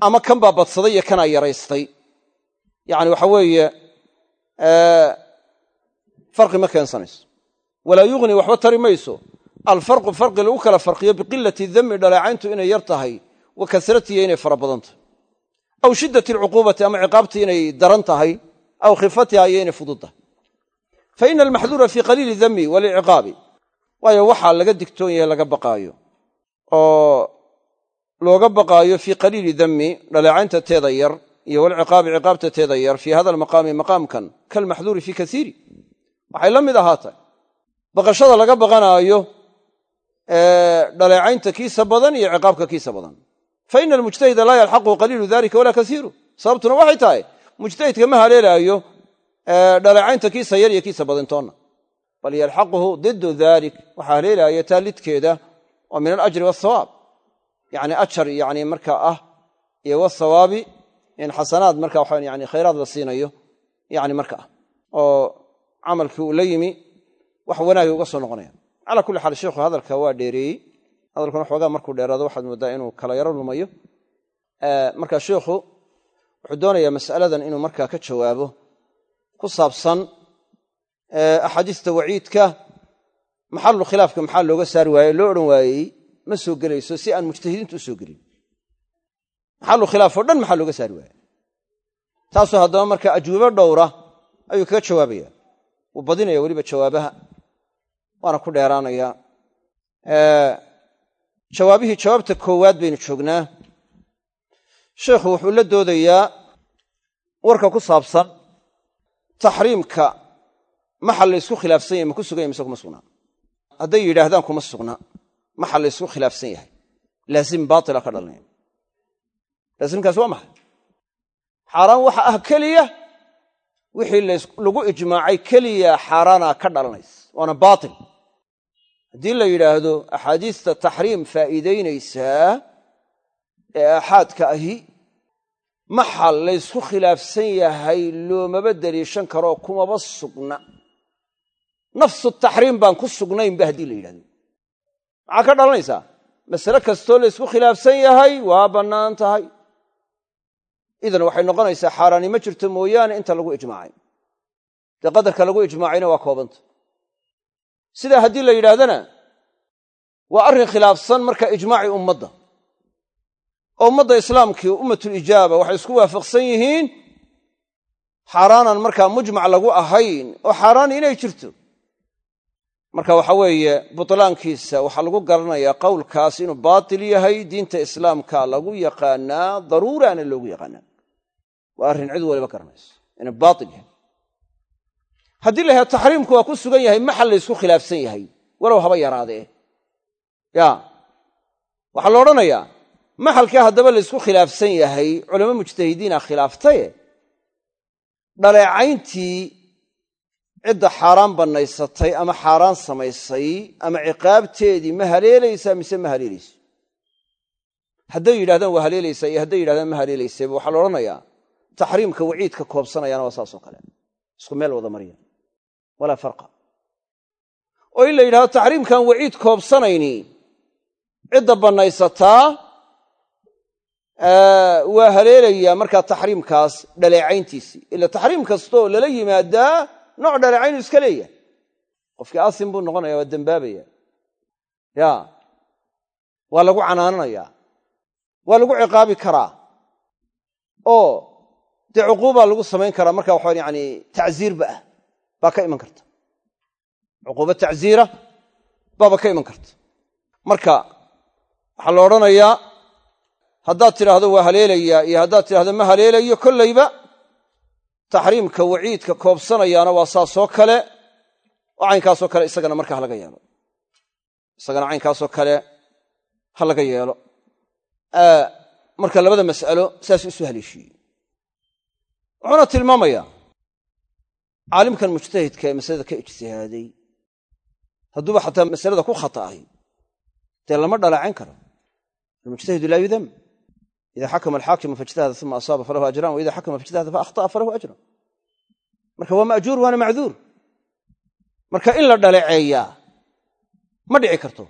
ama kan baa badsaday iyo kanaa yaraystay farqi ma keensanayso. Walaa yughni waxba tari mayso. Alfarqu farqi lagu kala farqiyo biqilati dami dhaleecayntu inay yar tahay wa kasratihi inay fara badan tahay. Aw shiddati alcuquubati ama ciqaabtii inay daran tahay aw khifatiha iyo inay fudud tahay. Fa ina almaxduura fii qaliili dami waliciqaabi waayo waxaa laga digtoon yahay laga baqaayo oo looga baqaayo fii qaliili dami dhaleecaynta teeda yar iyo walciqaabi ciqaabta teeda yar fii hada almaqaami maqaamkan kalmaxduuri fii kasiiri waxay la mid ahaatay? Baqashada laga baqanaayo dhaleecaynta kiisa badan iyo ciqaabka kiisa badan. Fa ina almujtahida laa yalxaquhu qaliilu dalika walaa kasiiru. Sababtuna waxay tahay mujtahidka ma haleelaayo dhaleecaynta kiisa yar iyo kiisa badantoonna bal yalxaquhu didu dalik waxaa haleelaaya taa lidkeeda oo min alajri waathawaab yani ajar yani markaa ah iyo wathawaabi in xasanaad marka waxa yani khayraad la siinayo yani marka ah. Oo camalkii uu la yimi wax wanaagay uga soo noqonaya calaa kulli xaal sheikhu hadalka waa dheereeyey. Hadalkuna xoogaa markuu dheeraado waxaad moodaa inuu kala yaro lumayo marka sheikhu wuxuu doonayaa mas'aladan inuu markaa ka jawaabo ku saabsan axaadiista waciidka. Maxalu khilaafka maxaa looga saari waaye loo odhan waayey ma soo gelayso si aan mujtahidiintu u gelin. Maxalu khilaaf oo dhan maxaa looga saari waaye taasoo haddaba marka ajwibo dhowra ayuu kaga jawaabaya wuu badinaya weliba jawaabaha. Waana ku dheeraanaya. Jawaabihii jawaabta koowaad baynu joognaa. Sheikhu wuxuu la doodayaa warka ku saabsan taxriimka maxal la ysku khilaafsan yahay ma ku sugan yahy mise kuma sugnaa hadday yidhaahdaan kuma sugna. Maxal la ysku khilaafsan yahay? Laazim baatila ka dhalanaya laasimkaas waa maxay? Xaaraan waxa ah keliya wixii lagu ijmaacay keliya xaaraana ka dhalanaysa waana baatil. Haddii la yidhaahdo axaadiista taxriim faa'iidaynaysaa ee aaxaadka ahi maxal laysku khilaafsan yahay loomaba deliishan karoo kumaba sugna. Nafsu taxriim baan ku sugnaynba haddii la yidhahdo maxaa ka dhalanaysaa masale kastoo laysku khilaafsan yahay waa bannaan tahay idan waxay noqonaysaa xaaraani ma jirto mooyaane inta lagu ijmaacay. Dee qadarka lagu ijmaacayna waa koobanta. Sidaa haddii la yidhaahdana waa arrin khilaafsan marka ijmaacii ummadda. Oo ummadda islaamkii ummatulijaaba waxay isku waafaqsan yihiin xaaraanan markaa mujmac lagu ahayn oo xaaraan inay jirto. Marka waxa weeye butlaankiisa waxaa lagu garanayaa qowlkaas inuu baatil yahay diinta islaamka lagu yaqaanaa daruuraana loogu yaqaanaa waa arrin cid waliba garanayso inuu baatil yahay. Haddii la yahado taxriimku waa ku sugan yahay maxal la ysku khilaafsan yahay? Walow haba yaraadee ya. Waxaa la odhanayaa maxalkaa haddaba laysku khilaafsan yahay culamo mujtahidiina khilaaftaye dhaleecayntii cidda xaaraan bannaysatay ama xaaraan samaysay ama ciqaabteedii ma haleelaysaa mise ma haleelayso hadday yidhahdaan waa haleelaysaa iyo hadday yidhahdaan ma haleelaysayba waxaa la taxriimka waciidka koobsanayaana waa saasoo kale. Isku meel wada marya walaa farqa. Oo in la yidhahdo taxriimkan waciid koobsanayni cidda bannaysataa waa haleelayaa markaa taxriimkaas dhaleecayntiisii ila taxriim kastooo lala yimaadaa nooc dhaleecaynu iska leeyahay. Qofkii asim buu noqonaya waa dembaabaya ya waa lagu canaananayaa. Waa lagu ciqaabi karaa. Oo dee cuquubaa lagu samayn karaa marka waxaa yani tacziirba ah baa ka iman karta. Cuquuba tacziira baaba ka iman karta. Marka waxaa la odhanayaa haddaad tidhaahdo waa haleelayaa iyo haddaad tidhahdo ma haleelayo kollayba taxriimka waciidka koobsanayaana waa saasoo kale oo caynkaasoo kale isagana marka ha laga yeelo. Isagana caynkaasoo kale ha laga yeelo. Marka labada mas'alo saas isu haleeshiiyey wuxuuna tilmaamayaa caalimkan mujtahidka ee masalada ka ijtihaaday hadduuba xataa masalada ku khata'ay dee lama dhaleecayn karo. Almujtahidu laa yudam. Ida xakama alxaakimu faijtahada uma asaaba falahu ajran wa ida xakama faijtahada faahطa'a falahu ajran marka waa ma'juur waana macduur marka in la dhaleeceeyaa ma dhici karto.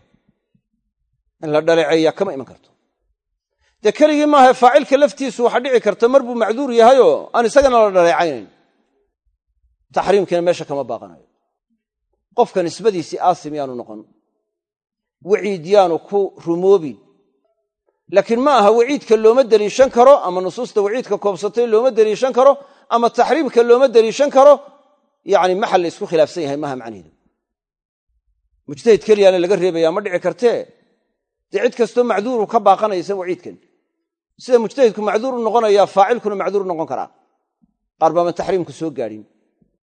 In la dhaleeceeyaa kama iman karto dee keligii maahae faacilka laftiisu waxa dhici karta mar buu macduur yahayoo aan isagana la dhaleecaynayn taxriimkiina meesha kama baaqanayo. Qofka nisbadiisii aasim yaanu noqon. Waciid yaanu ku rumoobin laakiin ma aha waciidka looma deliishan karo ama nusuusta waciidka koobsatay looma deliishan karo ama taxriimka looma deliishan karo. Yani maxal la isku khilaafsan yahay maaha macnaheedu mujtahid keliyaana laga reebayaa ma dhici kartee? Dee cid kastoo macduuru ka baaqanaysa waciidkan sida mujtahidku macduur u noqonayaa faacilkuna macduur u noqon karaa. Qaar baaban taxriimku soo gaadhin.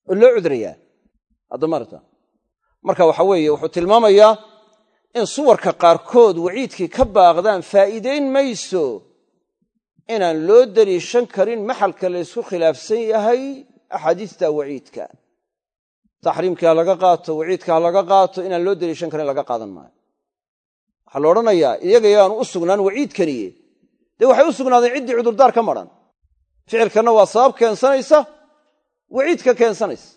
Oo loo cudrayaa addamarta marka waxa weeye wuxuu tilmaamayaa in suwarka qaarkood waciidkii ka baaqdaan faa'iidayn mayso inaan loo deliishan karin maxalka la ysku khilaafsan yahay axaadiista waciidka. Taxriimkii ha laga qaato waciidka ha laga qaato inaan loo deliishan karin laga qaadan maayo. Waxaa la odhanayaa iyaga u sugnaan waciidkaniye dee waxay u sugnaadeen ciddii cudurdaar ka madran ficilkanna waa sabab keensanaysa waciidka keensanaysa.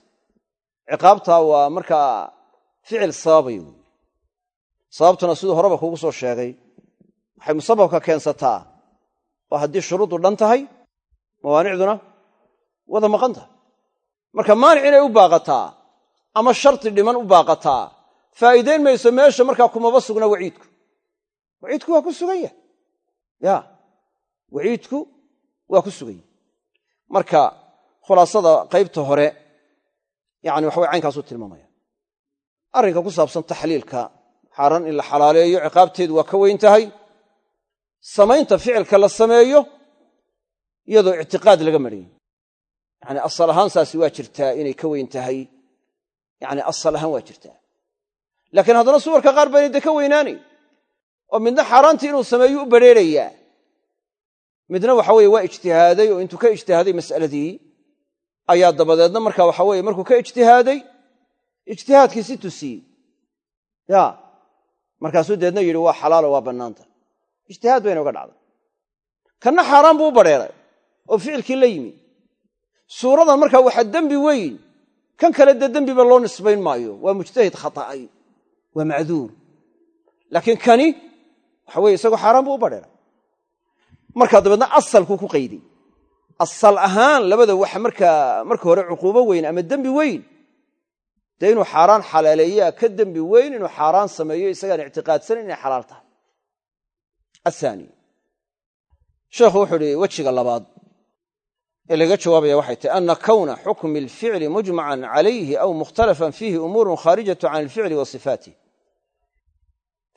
Ciqaabtaa waa markaa ficil sababay wey. Sababtuna siduu horeba kuugu soo sheegay. Waxay musababka keensataa. Oo haddii shuruuddu dhan tahay mawaanicduna wada maqan tahay. Marka maanic inay u baaqataa ama sharti dhiman u baaqataa faa'iidayn mayso meesha markaa kumaba sugna waciidku. Waciidku waa ku sugan yahay. Ya waciidku waa ku sugan marka khulaasada qaybta hore yani waxaway caynkaasuu tilmaamaya arrinka ku saabsan taxliilka xaaraan in la xalaaleeyo ciqaabteedu waa ka weyn tahay. Samaynta ficilka la sameeyo iyadoo ictiqaad laga marayay yani asal ahaan saasi waa jirtaa inay ka weyn tahay. Yani asal ahaan waa jirtaa. Laakiin haddana suwarka qaar baynay ka weynaanay oo midna xaaraantii inuu sameeyo u badrheerayaa midna waxa weye waa ijtihaaday oo intuu ka ijtihaaday mas'aladii ayaa dabadeedna marka waxa weye markuu ka ijtihaaday ijtihaadkiisi tusiyey ya markaasuu deedna yidhi waa xalaalo waa bannaanta. Ijtihaad bayna uga dhacday. Kanna xaaraan buu u badheeray oo ficilkii la yimi. Suuradan markaa waxaa dembi weyn kan kale dee dembiba loo nisbayn maayo. Waa mujtahid khata'ay waa macduur. Laakiin kani waxa weye isagoo xaaraan buu u badheeray markaa dabeedna asalkuu ku qayday asal ahaan labada waxa markaa marka hore cuquubo weyn ama dembi weyn. Dee inuu xaaraan xalaaleeyaa ka dembi weyn inuu xaaraan sameeyo isagaan ictiqaadsanan inay xalaal tahay. Ahaani sheekhu wuxuu ihi wejiga labaad ee laga jawaabaya waxay tahy ana kowna xukmi alficli mujmacan calayhi aw mukhtalafan fiihi umuurun khaarijatu can alficli wa sifaatih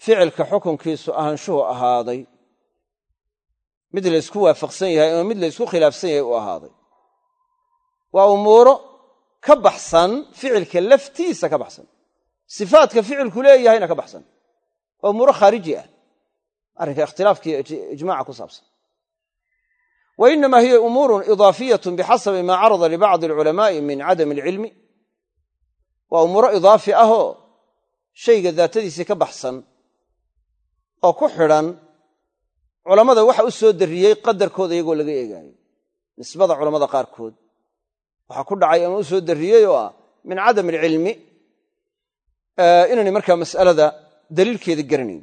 ficilka xukunkiisu ahaanshuhu ahaaday mid laysku waafaqsan yahay ama mid laysku khilaafsan yahay u ahaaday. Waa umuuro ka baxsan ficilka laftiisa ka baxsan. Sifaadka ficilku leeyahayna ka baxsan. Waa umuuro khaariji ah. Arrinka ikhtilaafkiiyo ijmaca ku saabsan. Wa inama hiya umuurun idaafiyatun bixasabi maa carada libacdi alculamaai min cadami alcilmi. Waa umuuro idaafi ahoo shayga daatadiisii ka baxsan oo ku xidhan culammada waxa u soo darriyey qadarkooda iyagoo laga eegaayo. Nisbada culammada qaarkood. Waxaa ku dhacay ama u soo darriyey oo ah min cadam alcilmi inaynay markaa mas'alada daliilkeeda garanayn.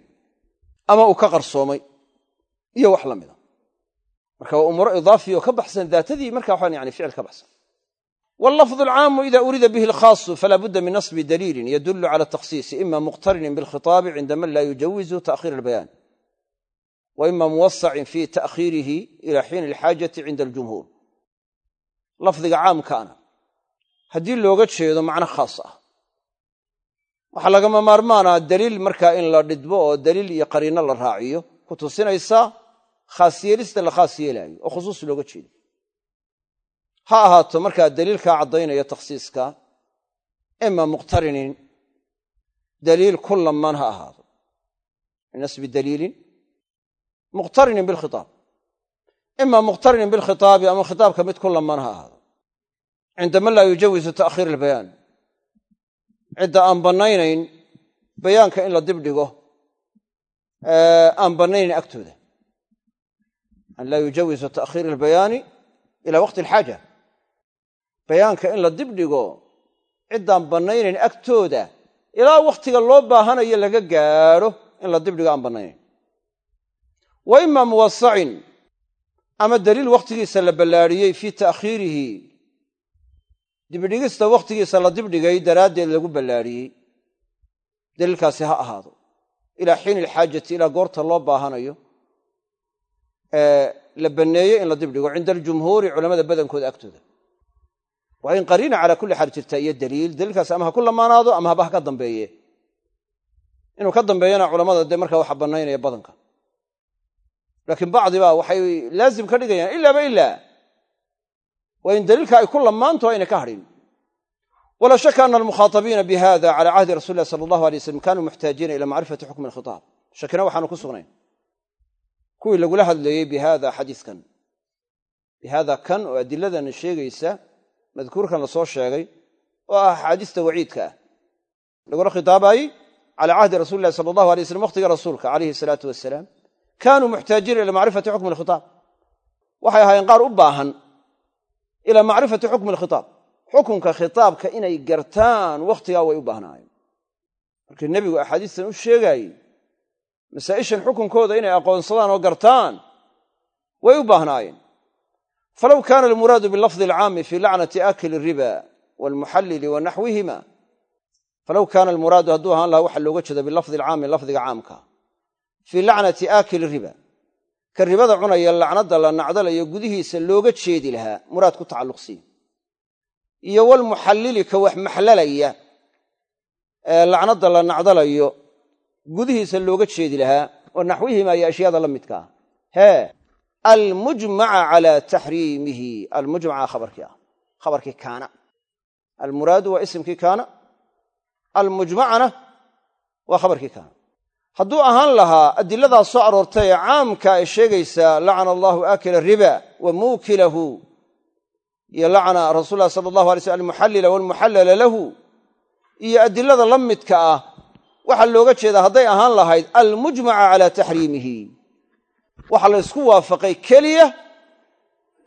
Ama uu ka qarsoomay. Iyo wax la mida. Marka waa umuuro idaafiya oo ka baxsan daatadii marka waxaan yani ficil ka baxsan. Wallafظ alcaamu ida urida bihi alkhaasu falaa budda min nasbi daliilin yadulu cala takhsiisi ima muqtarinin bilkhitaabi cinda man laa yujawizu ta'khir albayaan wa ima muwasacin fi ta'khiirihi ila xiin alxaajati cinda aljumhuur. Lafdiga caamkaana haddii looga jeedo macno khaas ah. Waxaa lagama maarmaanaa daliil markaa in la dhidbo oo daliil iyo qariino la raaciyo ku tusinaysaa khaas yeelista la khaas yeelaayo oo khusuus looga jeedo. Ha ahaato markaa daliilkaa caddaynaya takhsiiska ima muqtarinin daliil ku laman ha ahaado binasbi daliilin muqtarinin bilkhitaab. Ima muqtarinin bilkhitaabi ama khitaabka mid ku laman ha ahaado. Cinda man laa yujawizu ta'khiir albayaan cidda aan bannaynayn bayaanka in la dibdhigo aan bannaynayn agtooda. An laa yujawizu ta'khiir albayaani ila waqti alxaaja bayaanka in la dibdhigo ciddaan bannaynayn agtooda ilaa wakhtiga loo baahanayo laga gaadho in la dibdhigo aan bannaynayn wa ima muwasacin ama daliil wakhtigiisa la ballaadhiyey fii ta'khiirihi. Dibdhigista wakhtigiisa la dibdhigay daraaddeed lagu ballaadhiyey daliilkaasi ha ahaado. Ilaa xiini alxaajati ilaa goorta loo baahanayo ee la banneeyo in la dibdhigo cinda aljumhuuri culamada badankooda agtooda. Waa in qariina calaa kulli xaal jirta iyo daliil daliilkaasi ama ha ku lamaanaado ama haba ha ka dambeeye. Inuu ka dambeeyana culamada dee markaa waxa bannaynaya badanka laakiin bacdiba waxay laazim ka dhigayaan ilaaba ilaa waa in daliilka ay ku lamaanto aynay ka hadhin walaa shaka ana almukhaatabiina bihada cala cahdi rasuli illahi sala allahu alay waslam kanuu muxtaajiina ila macrifati xukmi alkhitaab. Shakina waxaanu ku sugnayn kuwii lagula hadleeyey bihada xadiiskan. Bihada kan oo adiladan sheegaysa madkuurkan la soo sheegay oo ah axaadiista waciidka ah. Lagula khitaabaayey cala cahdi rasuli illahi sala allahu alay waslam waqtiga rasuulka calayhi salaatu wasalaam kaanuu muxtaajiina ila macrifati xukmi alkhitaab. Waxay ahaayeen qaar u baahan ila macrifati xukmi alkhitaab. Xukunka khitaabka inay gartaan wakhtigaa way u baahnaayeen. Markii nebigu axaadiistan u sheegaayey masaa'ishan xukunkooda inay aqoonsadaan oo gartaan way u baahnaayeen. Falow kaana almuraadu bilafdi alcaami fii lacnati aakili riba waalmuxallili wa naxwihima falow kaana almuraadu hadduu ahaan lahaa waxa looga jeeda bilafdi alcaami lafdiga caamka fii lacnati aakili riba. Ka ribada cunaya lacnadda la nacdalayo gudihiisa looga jeedi lahaa muraad ku tacalluqsiin. Iyo walmuxallili ka wax maxlalaya ee lacnadda la nacdalayo gudihiisa looga jeedi lahaa oo naxwihima iyo ashyaada la midka ah. Hee almujmaca calaa taxriimihi almujmaca khabarkii ah khabarkii kaana. Almuraadu waa isimkii kaana almujmacana waa khabarkii kaana hadduu ahaan lahaa adiladaas soo aroortay ee caamka ay sheegaysaa lacana allahu aakila riba wa muukilahu. Iyo lacna rasul lah sala allahu alay sl almuxallila walmuxallala lahu. Iyo adilada la midka ah waxaa looga jeedaa hadday ahaan lahayd almujmaca calaa taxriimihi. Waxaa la ysku waafaqay keliya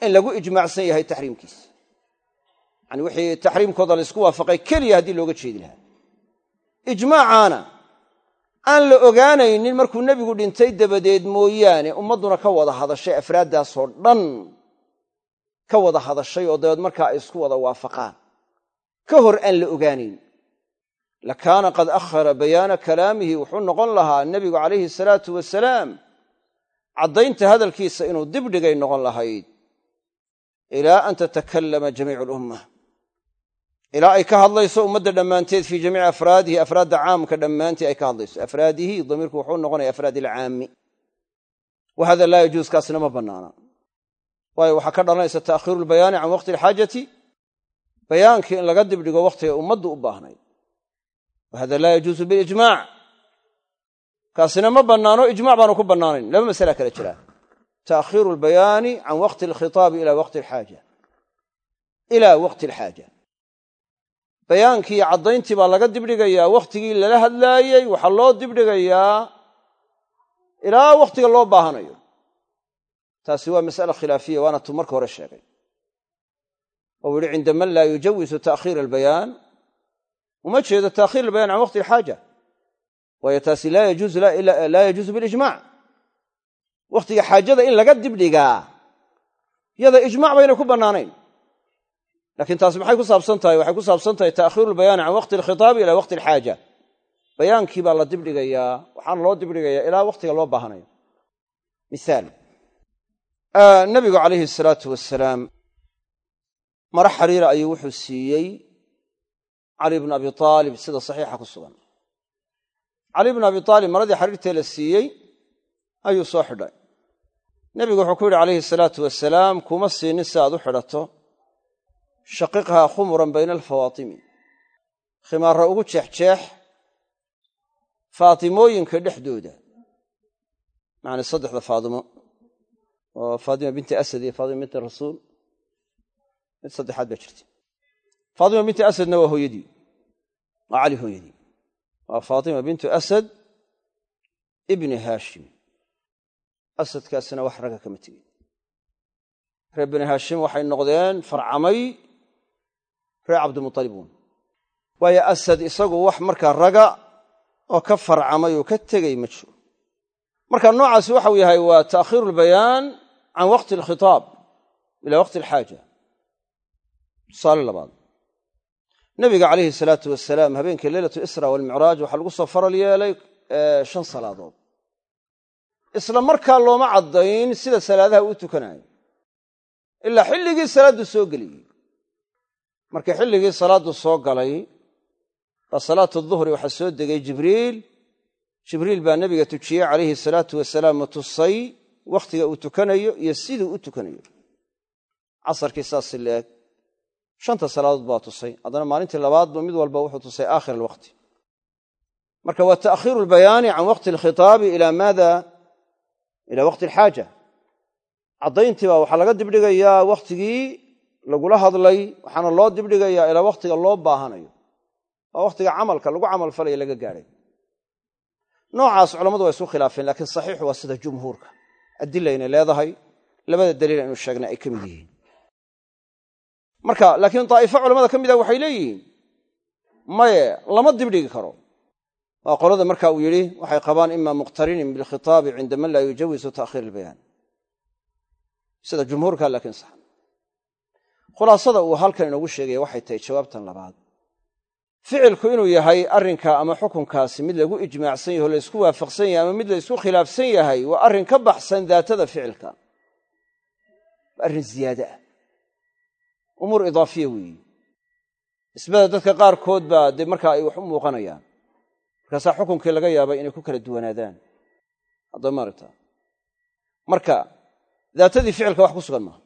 in lagu ijmaacsan yahay taxriimkiisa yani wixii taxriimkooda la ysku waafaqay keliya haddii looga jeedi lahaa. Ijmaacaana aan la ogaanaynin markuu nebigu dhintay dabadeed mooyaane ummadduna ka wada hadashay afraaddaasoo dhan ka wada hadashay oo dabeed markaa ay isku wada waafaqaan. Ka hor aan la ogaanayn lakaana qad akhara bayaana kalaamihi wuxuu noqon lahaa nebigu calayhi salaatu wasalaam caddaynta hadalkiisa inuu dibdhigay noqon lahayd. Ilaa an tatakallama jamiicu alumma ilaa ay ka hadlayso ummadda dhammaanteed fii jamiici afraadihi afraadda caamka dhammaantii ay ka hadlayso. Afraadihi damiirku wuxuu noqonaya afraad ilcaami wa hada laa yajuus kaasina ma bannaana. Waayo waxaa ka dhalanaysa ta'khiiru lbayaani can waqti alxaajati bayaankii in laga dibdhigo wakhtiga ummaddu u baahnayd wa hada laa yajuusu bilijmaac kaasina ma bannaano ijmac baanu ku bannaanayn. Laba masala kale jiraa ta'khiiru albayaani can waqti alkhitaabi ila waqti alxaaja bayaankii iyo caddayntii baa laga dibdhigayaa wakhtigii lala hadlaayey waxaa loo dibdhigayaa ilaa wakhtiga loo baahanayo. Taasi waa mas'ala khilaafiya waana tu marka hore sheegay. Ou yihi cinda man laa yujawisu ta'khiira albayaan. Uma jeedo ta'khiir albayaan can waqti alxaaja waayo taasi laa yajuusu bilijmac wakhtiga xaajada in laga dibdhigaa yada ijmac bayna ku bannaanayn lakiin taasi maxay ku saabsan tahay? Waxay ku saabsan tahay ta'khiiru lbayaani can waqti alkhitaabi ila waqti alxaaja. Bayaankii baa la dibdhigayaa waxaana loo dibdhigayaa ilaa wakhtiga loo baahanayo. Miaal nabigu calayhi salaatu wasalaam maro xariira ayuu wuxuu siiyey cali bnu abi aalib sida saxiixa ku sugan. Cali bnu abi aalib maradii xariirtee la siiyey ayuu soo xidhay. Nebigu wuxuu ku yidhi calayhi salaatu wasalaam kuma siinin shaqiqhaa khumuran bayna alfawaatimi. Khimaarra ugu jeexjeex faatimooyinka dhexdooda. Macnaa saddexda faadimo oo faatima binti asad iyo faatima binti rasuul. Mid saddexaad baa jirta faatima binti asadna waa hooyadii. Waa cali hooyadii. Waa faatima bintu asad ibni haashim. Asadkaasina wax ragga kama tegin. Reer bani haashim waxay noqdeen farcamay reer cabdimualibuun waayo asad isagu wax markaa raga oo ka farcamay oo ka tegay ma jiro. Marka noocaasi waxau yahay waa ta'khiiru albayaan can waqti alkhitaab ila waqti alxaaja tusaale labaad. Nabiga calayhi salaatu wasalaam habeenkii leylatu isra walmicraaj waxaa lagu soo faral yeelay shan salaadood. Isla markaa looma caddayn sida salaadaha uu tukanayo. Ilaa xilligii salaaddu soo geliyey markii xilligii salaaddu soo galay baa salaatu duhri waxaa soo degay jibriil. Jibriil baa nebiga tujiyey calayhi salaatu wasalaam tusay wakhtiga uu tukanayo iyo siduu u tukanayo. Casarkii saasi leeg shanta salaadood baa tusay. Haddana maalintii labaadba mid walba wuxuu tusay aakhir alwaqti. Marka waa ta'khiiru albayaani can waqti alkhitaabi ila maada? Ila waqti alxaaja. Caddayntii baa waxaa laga dibdhigayaa wakhtigii lagula hadlay waxaana loo dibdhigayaa ilaa wakhtiga loo baahanayo. Waa wakhtiga camalka lagu camal falaya laga gaadhay. Noocaas culammadu waa isku khilaafeen laakiin saxiixu waa sida jumhuurka. Adila inay leedahay labada daliil aynu sheegnay ay ka mid yihiin. Marka laakiin daa'ifo culamada ka mid ah waxay leeyihiin maye lama dibdhigi karo. Waa qolada marka uu yidhi waxay qabaan ima muqtarinin bilkhitaabi cinda man laa yujawisu ta'khiir albayaan sida jumhuurka laakiin sax khulaasada uu halkan inoogu sheegaya waxay tahay jawaabtan labaad. Ficilku inuu yahay arrinka ama xukunkaasi mid lagu ijmaacsan yahay o laysku waafaqsan yahay ama mid laysku khilaafsan yahay waa arrin ka baxsan daatada ficilka. Waa arrin ziyaade ah. Umuur idaafiya weeyi. Nisbada dadka qaarkood baa dee markaa ay wax u muuqanayaan. Markaasaa xukunkii laga yaabay inay ku kala duwanaadaan. Haddaba maaragta. Marka daatadii ficilka wax ku sugan maaha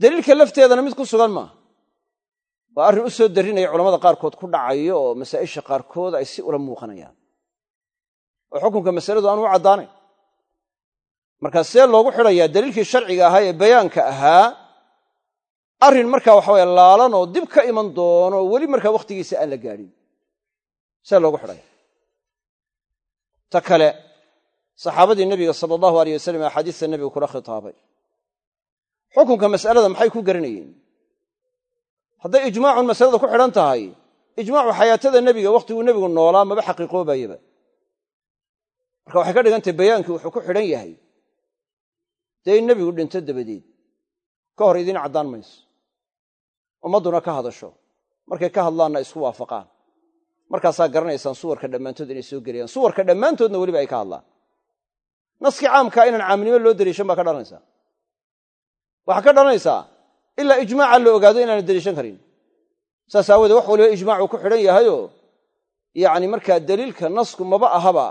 daliilka lafteedana mid ku sugan maaha waa arrin u soo darinaya culamada qaarkood ku dhacayo oo masaa'isha qaarkood ay si ula muuqanayaan. Oo xukunka masaladu aanu u caddaanayn markaa see loogu xidhayaa daliilkii sharciga ahaa ee bayaanka ahaa arrin markaa waxaweye laalan oo dib ka iman doono weli markaa wakhtigiisa aan la gaadhin. See loogu xidhaya. Ta kale saxaabadii nebiga sala allahu aleyh wasalam ee axaadiista nebiga kula khitaabay xukunka mas'alada maxay ku garanayeen hadday ijmaacun masalada ku xidhan tahay ijmaacu xayaatada nebiga wakhtiguu nebigu noolaa maba xaqiiqoobayaba marka waxay ka dhigantahay bayaankii wuxuu ku xidhan yahay. Dee in nebigu dhinto dabadeed ka hor idiin caddaan mayso. Ummadduna ka hadasho markay ka hadlaanna isku waafaqaan. Markaasaa garanaysaan suwarka dhammaantood inay soo gelayaan suwarka dhammaantoodna weliba ay ka hadlaan. Naskii caamkaa inaan caamnimo loo daliishan baa ka dhalanaysaa waxaa ka dhalanaysaa ilaa ijmaaca la ogaado inaana daliishan karin. Saas aawoodee wax waliba ijmaacuu ku xidhan yahayoo yacni markaa daliilka nasku maba ahaba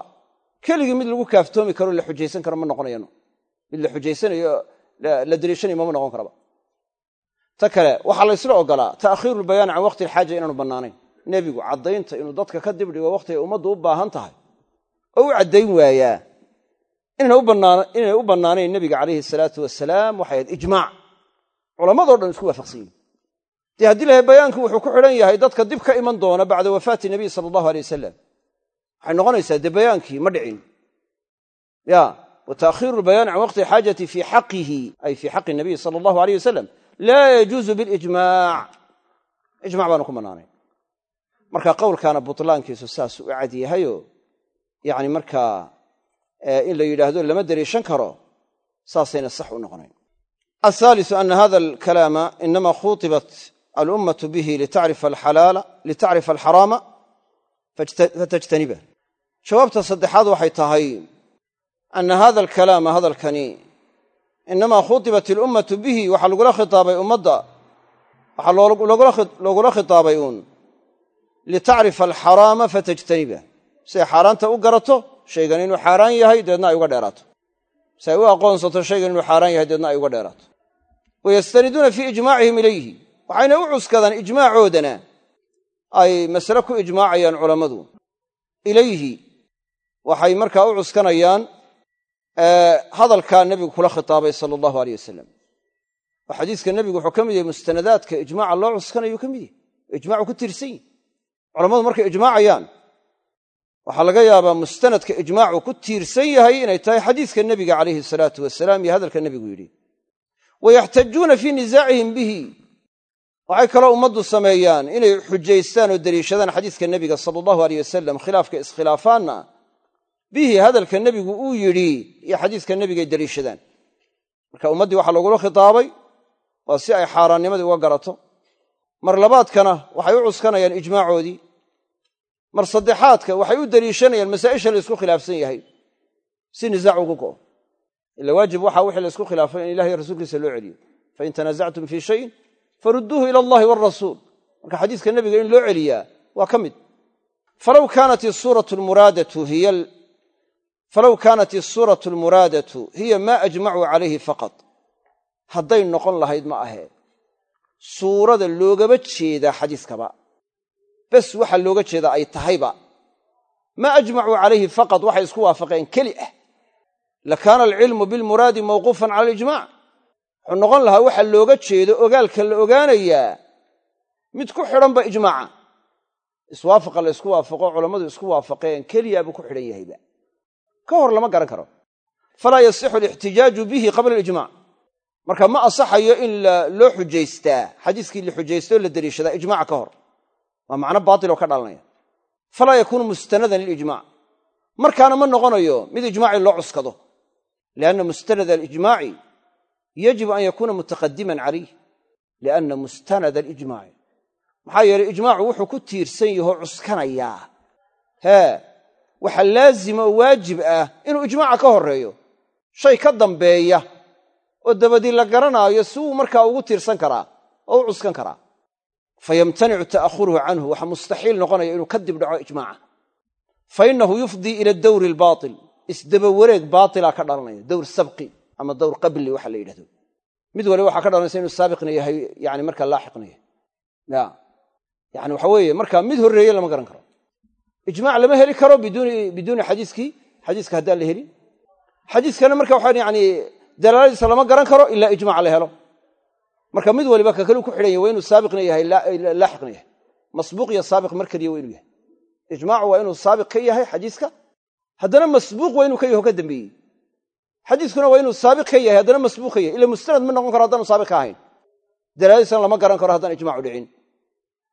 keligii mid lagu kaaftoomi karo la xujaysan karo ma noqonayano. Mid la xujaysanayo la daliishanayo mama noqon karaba. Ta kale waxaa laysla ogolaa ta'khiiru lbayaani can waqti alxaaja inaanu bannaanayn. Nebigu caddaynta inuu dadka ka dibdhigo wakhtigay ummaddu u baahan tahay. Oo u caddayn waayaa inayna u bannaanayn nebiga calayhi salaatu wasalaam waxay ahayd ijmaac. Culammadoo dhan isku waafaqsan yihiin dee haddii lahay bayaankii wuxuu ku xidhan yahay dadka dib ka iman doona bacda wafaati nabiy sala allahu aley wasalam waxay noqonaysaa dee bayaankii ma dhicin. Ya wa ta'khiiru lbayaani can waqti xaajati fii xaqihi ay fii xaqi nabiy sala allahu aleyh wasalam laa yajuuzu bilijmaac ijmac baanu ku bannaanayn. Marka qowlkaana butlaankiisu saas u cad yahayoo yani markaa in la yidhaahdo lama daliishan karo saasayna sax u noqonayn ahaalisu ana hada alkalaama inama khuutibat alummatu bihi litacrifa alxaraama fatajtaniba. Jawaabta saddexaad waxay tahay ana hada alkalaama hadalkani inamaa khuutibat ilummatu bihi waxaa lagula khitaabay ummadda waxaa loogula khitaabay uun litacrifa alxaraama fatajtaniba. Si ay xaaraanta u garato shaygan inuu xaaraan yahay deedna ay uga dheeraato. Si ay u aqoonsato shaygan inuu xaaraan yahay deedna ay uga dheeraato. Wayastaniduuna fii ijmaacihim ilayhi. Waxayna u cuskadaan ijmaacoodana. Ay masale ku ijmaacayaan culammadu. Ilayhi. Waxay markaa u cuskanayaan hadalkaa nebigu kula khitaabay sala allahu aleyh wasalam oo xadiiska nebigu wuxuu ka mid yahay mustanadaadka ijmaaca loo cuskanayu ka mid yahy ijmacu ku tiirsan yihi culammadu markay ijmaacayaan waxaa laga yaabaa mustanadka ijmaacu ku tiirsan yahay inay tahay xadiiska nebiga calayhi salaatu wasalaam iyo hadalka nebigu yidhi. Wayaxtajuuna fii nisaacihim bihi. Waxay kaloo ummaddu sameeyaan inay xujaystaan oo deliishadaan xadiiska nebiga sala allahu aleyh wasalam khilaafka iskhilaafaanna bihi hadalka nebigu uu yidhi iyo xadiiska nebigay deliishadaan. Marka ummaddii waxaa lagula khitaabay waa si ay xaaraannimadii uga garato. Mar labaadkana waxay u cuskanayaan ijmaacoodii mar saddexaadka waxay u deliishanayaan masaa'isha la ysku khilaafsan yahay. Si nisaac ugu go'o ila waajib waxaa wixii la ysku khilaafay in ilahiy rasuulkiisa loo celiyo. Fain tanaasactum fii shayin farudduuhu ila allahi waalrasuul marka xadiiska nebiga in loo celiyaa waa ka mid. Falaw kaanat isuuratu almuraadatu hiya maa ajmacuu calayhi faqad hadday noqon lahayd ma ahee. Suurada loogaba jeedaa xadiiskaba bes waxa looga jeedaa ay tahayba. Maa ajmacuu calayhi faqad waxay isku waafaqeen keli ah. Lakaana alcilmu bilmuraadi mawquufan cala alijmac wuxuu noqon lahaa waxa looga jeedo ogaalka la ogaanayaa mid ku xidhanba ijmaaca iswaafaqa la ysku waafaqo culammadu isku waafaqeen keliyaabuu ku xidhan yahayba. Ka hor lama garan karo. Falaa yasixu alixtijaaju bihi qabla alijmac marka ma asaxayo in loo xujaystaa xadiiskii la xujaystoo la deliishadaa ijmaca ka hor waa macno baatiloo ka dhalanaya. Falaa yakuunu mustanadan lilijmac markaana ma noqonayo mid ijmaaci loo cuskado. Lianna mustanada alijmaaci yajibu an yakuuna mutaqadiman calayh. Lianna mustanada alijmaaci maxaa yeeley ijmaacu wuxuu ku tiirsan yahoo cuskanayaa. Hee waxa laazima oo waajib ah inuu ijmaaca ka horreeyo. Shay ka dambeeya oo dabadii la garanaayo si uu markaa ugu tiirsan karaa oo u cuskan karaa fa yamtanicu ta'ahuruhu canhu waxa mustaxiil noqonaya inuu ka dib dhaco ijmaaca. Fa innahu yufdii ila albaatil isdaba wareeg baatilaa ka dhalanaya dawr sabqi ama dawr qabli waxa la yidhahdo. Mid waliba waxaa ka dhalanaysa inuu saabiqna yahay yani markaa laaxiqna ya. Yani waxa weeye markaa mid horreeye lama garan karo. Ijmac lama heli karo biduuni xadiiskii xadiiska haddaan la helin. Xadiiskana marka waxa yani dalaaladiisa lama garan karo ilaa ijmac la helo marka mid waliba ka kaluu ku xidhan yahy waa inuu saabiqna yahay laaxiqna yahay. Masbuuq iyo saabiq mar keliya waa inuu yahay ijmaacu waa inuu saabiq ka yahay xadiiska. Haddana masbuuq waa inuu ka yaho ka dambeeyey. Xadiiskuna waa inuu saabiq ka yahay haddana masbuuq ka yahay. Ila mustanad ma noqon karo haddaanu saabiq ka ahayn. Dalaaladiisana lama garan karo haddaan ijmacu dhicin.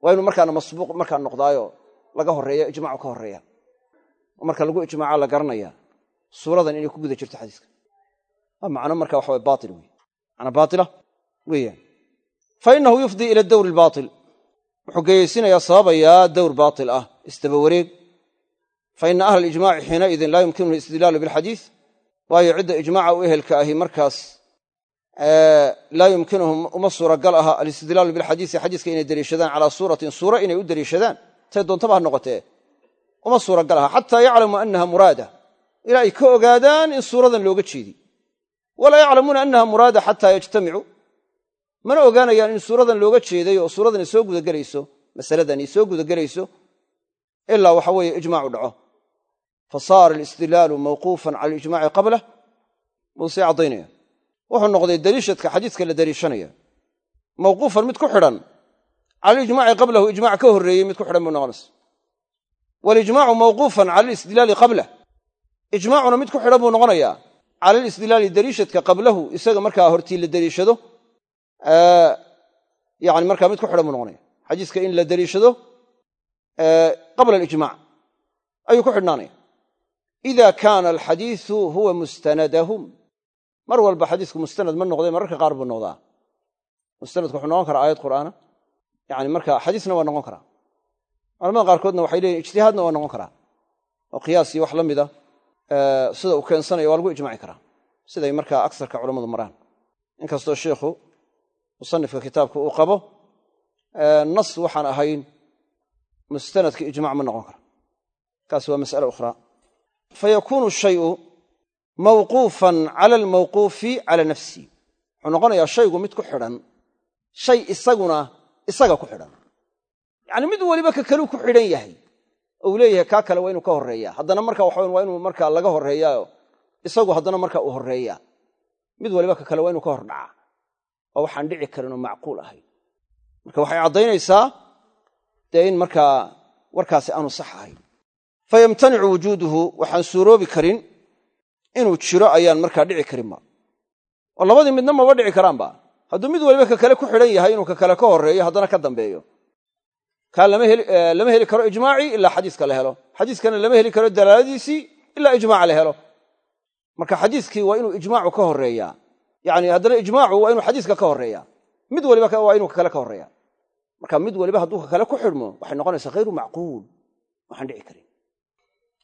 Waa inuu markaana masbuuq markaa noqdaayo laga horreeya ijmacu ka horreeya marka lagu ijmaaca la garanaya suuradan inay ku guda jirto xadiiska. Macno marka waxa baail wey macna baatila weeyaan fa innahu yufdii ila dawri albaatil. Wuxuu geeyeysinayaa sababayaa dawr baatil ah isdaba wareeg. Fa ina ahla alijmaci xiinaidin laa yumkinuhu istidlaalu bilxadiis waayo cidda ijmaaca u ehelka ahi markaas laa yumkinuhum uma suuragal aha alistidlaalu bilxadiisi xadiiska inay deliishadaan calaa suuratin suura inay u deliishadaan tay doontaba ha noqotee. Uma suuragal aha xataa yaclamuu annaha muraada. Ilaa ay ka ogaadaan in suuradan looga jeedi. Walaa yaclamuuna annaha muraada xataa yajtamicuu mana ogaanayaan in suuradan looga jeeday oo suuradani soo gudagelayso masaladani soo gudagelayso ilaa waxa weeye ijmaacu dhaco. Fa saara alistidlaalu mawquufan cala alijmaaci qablah buu sii caddaynaya. Wuxuu noqday deliishadka xadiiska la deliishanaya mawquufan mid ku xidhan cala alijmaaci qablahu ijmac ka horreeyey mid ku xidhan buu noqonaysa. Walijmaacu mawquufan cala alistidlaali qablah ijmaacuna mid ku xidhan buu noqonayaa. Cala alistidlaali deliishadka qablahu isaga markaa hortii la deliishado yani markaa mid ku xidhan buu noqonaya. Xadiiska in la deliishado qabla alijmac ayuu ku xidhnaanaya. Ida kaana alxadiisu huwa mustanadahum. Mar walba xadiisku mustanad ma noqday mararka qaar buu noqdaa. Mustanadku wuxuu noqon karaa aayad qur'aana. Yani marka xadiisna waa noqon karaa. Culamada qaarkoodna waxay leeyihiin ijtihaadna waa noqon karaa. Oo qiyaas wax la mida sida uu keensanayo waa lagu ijmaci karaa. Siday markaa aksarka culammadu maraan. Inkastoo sheikhu musanifka kitaabka uu qabo nas waxaan ahayn mustanadka ijmac ma noqon kara kaas waa mas'ala ukhraa fa yakuunu shayu mawquufan cala almawquufi cala nafsi. Wuxuu noqonayaa shaygu mid ku xidhan shay isaguna isaga ku xidhan. Yacni mid weliba ka kaluu ku xidhan yahay ou leeyahay kaa kale waa inuu ka horreeya. Haddana marka waxa waa inuu markaa laga horreeyaayo isagu haddana marka uu horreeyaa. Mid waliba ka kale waa inuu ka hor dhacaa oo waxaan dhici karin oo macquul ahayn marka waxay caddaynaysaa dee in markaa warkaasi aanu sax ahayn. Fa yamtanicu wujuuduhu waxaan suuroobi karin inuu jiro ayaan markaa dhici karin ma. Oo labadii midna maba dhici karaanba hadduu mid waliba ka kale ku xidhan yahay inuu ka kale ka horreeyo haddana ka dambeeyo. Kaa lama heli karo ijmaacii ilaa xadiiska la helo. Xadiiskana lama heli karo dalaaladiisii ilaa ijmaaca la helo. Marka xadiiskii waa inuu ijmaacu ka horreeyaa yani haddana ijmaacu waa inuu xadiiska ka horreeya. Mid waliba waa inuu kakale ka horreeya. Marka mid waliba hadduu kakale ku xidhmo waxay noqonaysaa hayru macquul. Waxaan dhici karin.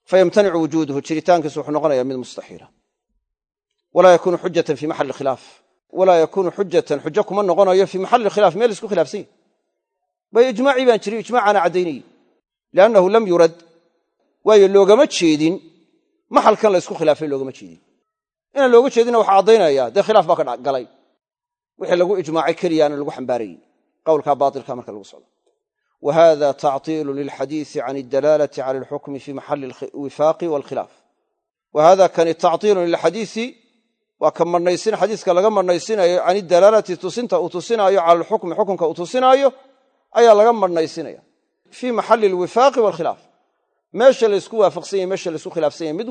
Fayamtanicu wujuuduhu jiritaankiisu wuxuu noqonaya mid mustaxiila. Walaa yakunu xujatan fi maxali khilaaf. Walaa yakunu xujatan xujo kuma noqonayo fii maxalli khilaaf meel isku khilaafsan yahy bay ijmaacii baan jiri ijmaacaana caddaynayey liannahu lam yurad. Waayo loogama jeedin. Maxalkan la ysku inaan looga jeedinna waxaa caddaynaya dee khilaaf baa ka galay. Wixii lagu ijmaacay keliyaana lagu xambaarayey qowlkaa baatilka marka lagu socdo. Wa hada tactiilu lilxadiisi can aldalaalati cala alxukmi fi maxali alwifaaqi walkhilaaf wa hada kani tactiilun lilxadiisi waa ka marnaysin xadiiska laga marnaysinayo can idalaalati tusinta uu tusinaayo cala alxukmi xukunka uu tusinaayo ayaa laga marnaysinaya. Fii maxali alwifaaqi walkhilaaf meesha laysku waafaqsan yahy meesha laysku khilaafsan yahy mid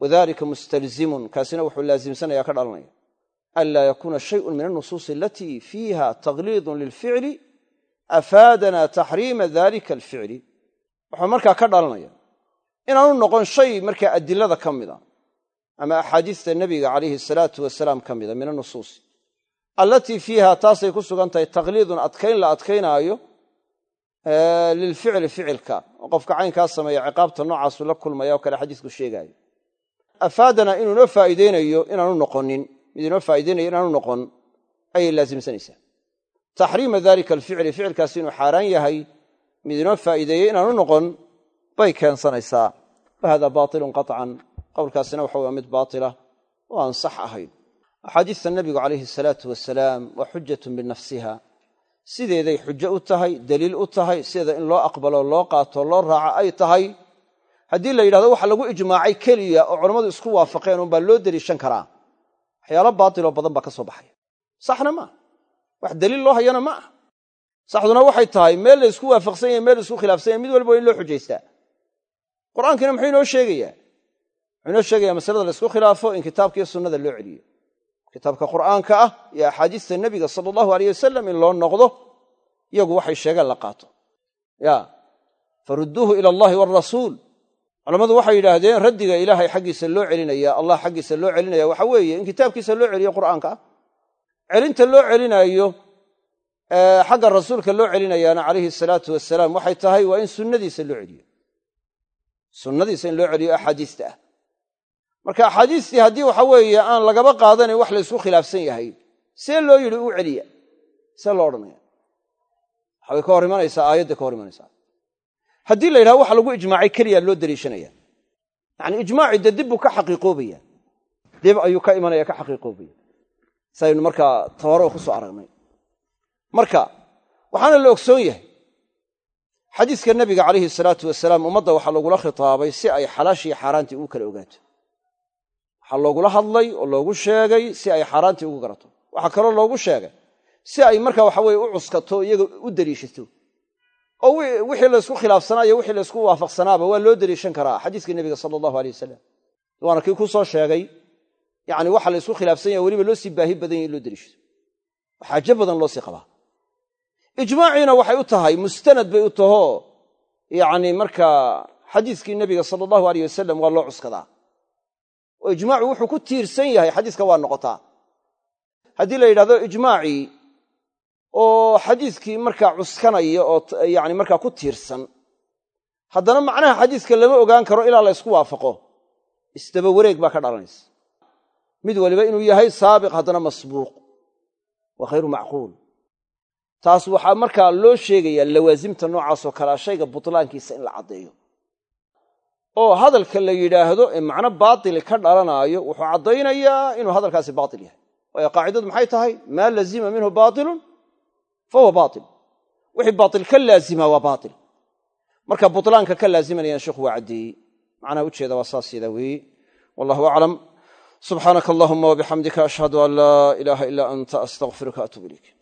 wadalika mustalzimun kaasina wuxuu laazimsanaya ka dhalanaya. Anlaa yakuuna shayun min alnusuusi alatii fiiha tagliidun lilficli afaadana taxriima dalika alficli. Wuxuu markaa ka dhalanaya inaanu noqon shay markaa adilada ka mida ama axaadiista nebiga calayhi asalaatu wasalaam ka mida min anusuusi allatii fiiha taasay ku sugan tahay taqliidun adkayn la adkaynaayo lilficli ficilka. Oo qofka caynkaa sameeya ciqaabta noocaasu la kulmaya oo kale xadiisku sheegaayo afaadana inuu inoo faa'iideynayo inaanu noqonin mid inoo faa'iideynayo inaanu noqon ayay laasimsanaysaa taxriima dalika alficli ficilkaasi inuu xaaraan yahay mid inoo faa'iideeyey inaanu noqon bay keensanaysaa wa hada baatilun qaطcan qowlkaasina waxa waa mid baatila oo aan sax ahayn axaadiista nebigu calayhi asalaatu wasalaam waa xujatun binafsiha sideeday xujo u tahay daliil u tahay sideeda in loo aqbalo loo qaato loo raaco ay tahay haddii la yidhahdo waxa lagu ijmaacay keliya oo culammadu isku waafaqeen unbaa loo deliishan karaa waxyaalo baatiloo badan baa ka soo baxaya. Saxna maaha wax daliil loo hayana ma aha. Saxduna waxay tahay meel la ysku waafaqsan yahy meel isku khilaafsan yahy mid walba waa in loo xujaystaa. Qur'aankiina muxuu inoo sheegayaa? Muxuu inoo sheegayaa masalada la ysku khilaafo in kitaabka iyo sunnada loo celiyo. Kitaabka qur'aanka ah iyo axaadiista nebiga sala allahu aleyh wasalam in loo noqdo iyagu waxay sheegeen la qaato. Ya farudduuhu ila allahi waalrasuul culammadu waxay yidhaahdeen raddiga ilaahay xaggiisa loo celinaya allah xaggiisa loo celinaya. Waxa weeye in kitaabkiisa loo celiyo qur'aanka ah celinta loo celinaayo xagga rasuulka loo celinayaana calayhi salaatu wasalaam waxay tahay waa in sunnadiisa loo celiyo. Sunnadiisa in loo celiyo axaadiista. Ah marka axaadiistii haddii waxa weeye aan lagaba qaadanayn wax la ysku khilaafsan yahay see loo yidhi u celiya see loo odhanaya waxabay ka hor imanaysaa aayadda ka hor imanaysaa haddii la yidhaha waxa lagu ijmaacay keliya loo daliishanaya yacni ijmaacii dee dib buu ka xaqiiqoobaya dib ayuu ka imanaya ka xaqiiqoobaya saynu markaa tabaroo ku aragnay. Marka waxaana la ogsoon yahay xadiiska nebiga calayhi salaatu wasalaam ummadda waxaa lagula khitaabay si ay xalaashii xaaraantii ugu kala ogaato. Waxaa loogula hadlay oo loogu sheegay si ay xaaraantii ugu garato. Waxaa kaloo loogu sheegay si ay marka waxaweye u cuskato iyaga u deliishato oo wixii laysku khilaafsanaayo wixii laysku waafaqsanaaba waa loo deliishan karaa xadiiskii nebiga sala allahu aleyh wasalam waana kii ku soo sheegay yani waxa laysku khilaafsan yaha weliba loo sii baahi badan yahy in loo deliishato xaajo badan loo sii qabaa. Ijmaaciina waxay u tahay mustanad bay u tahoo yani markaa xadiiskii nebiga sala allahu aleyh wasalam waa loo cuskadaa. Oo ijmaacu wuxuu ku tiirsan yahay xadiiska waa noqotaa. Haddii la yidhahdo ijmaacii oo xadiiskii markaa cuskanaya oo yani markaa ku tiirsan. Haddana macnaha xadiiska lama ogaan karo ilaa la ysku waafaqo. Isdaba wareeg baa ka dhalanaysa. Mid waliba inuu yahay saabiq haddana masbuuq. Waa khayru macquul. Taas waxaa markaa loo sheegayaa lawaasimta noocaasoo kalea shayga butlaankiisa in la caddeeyo. Oo hadalka la yidhaahdo ee macno baatili ka dhalanaayo wuxuu caddaynayaa inuu hadalkaasi baatil yahay. Waayo qaacidadu maxay tahay? Maa lazima minhu baatilun fa huwa baatil wixii baatil ka laazima waa baatil marka butlaanka ka laazimanayana sheikhu waa caddeeyey macnaha ujeeda waa saas yadaa weeye wallahu aclam subxaanaka allahuma wabixamdika ashhadu an laa ilaaha ilaa anta astaqfiruka atuub ilayk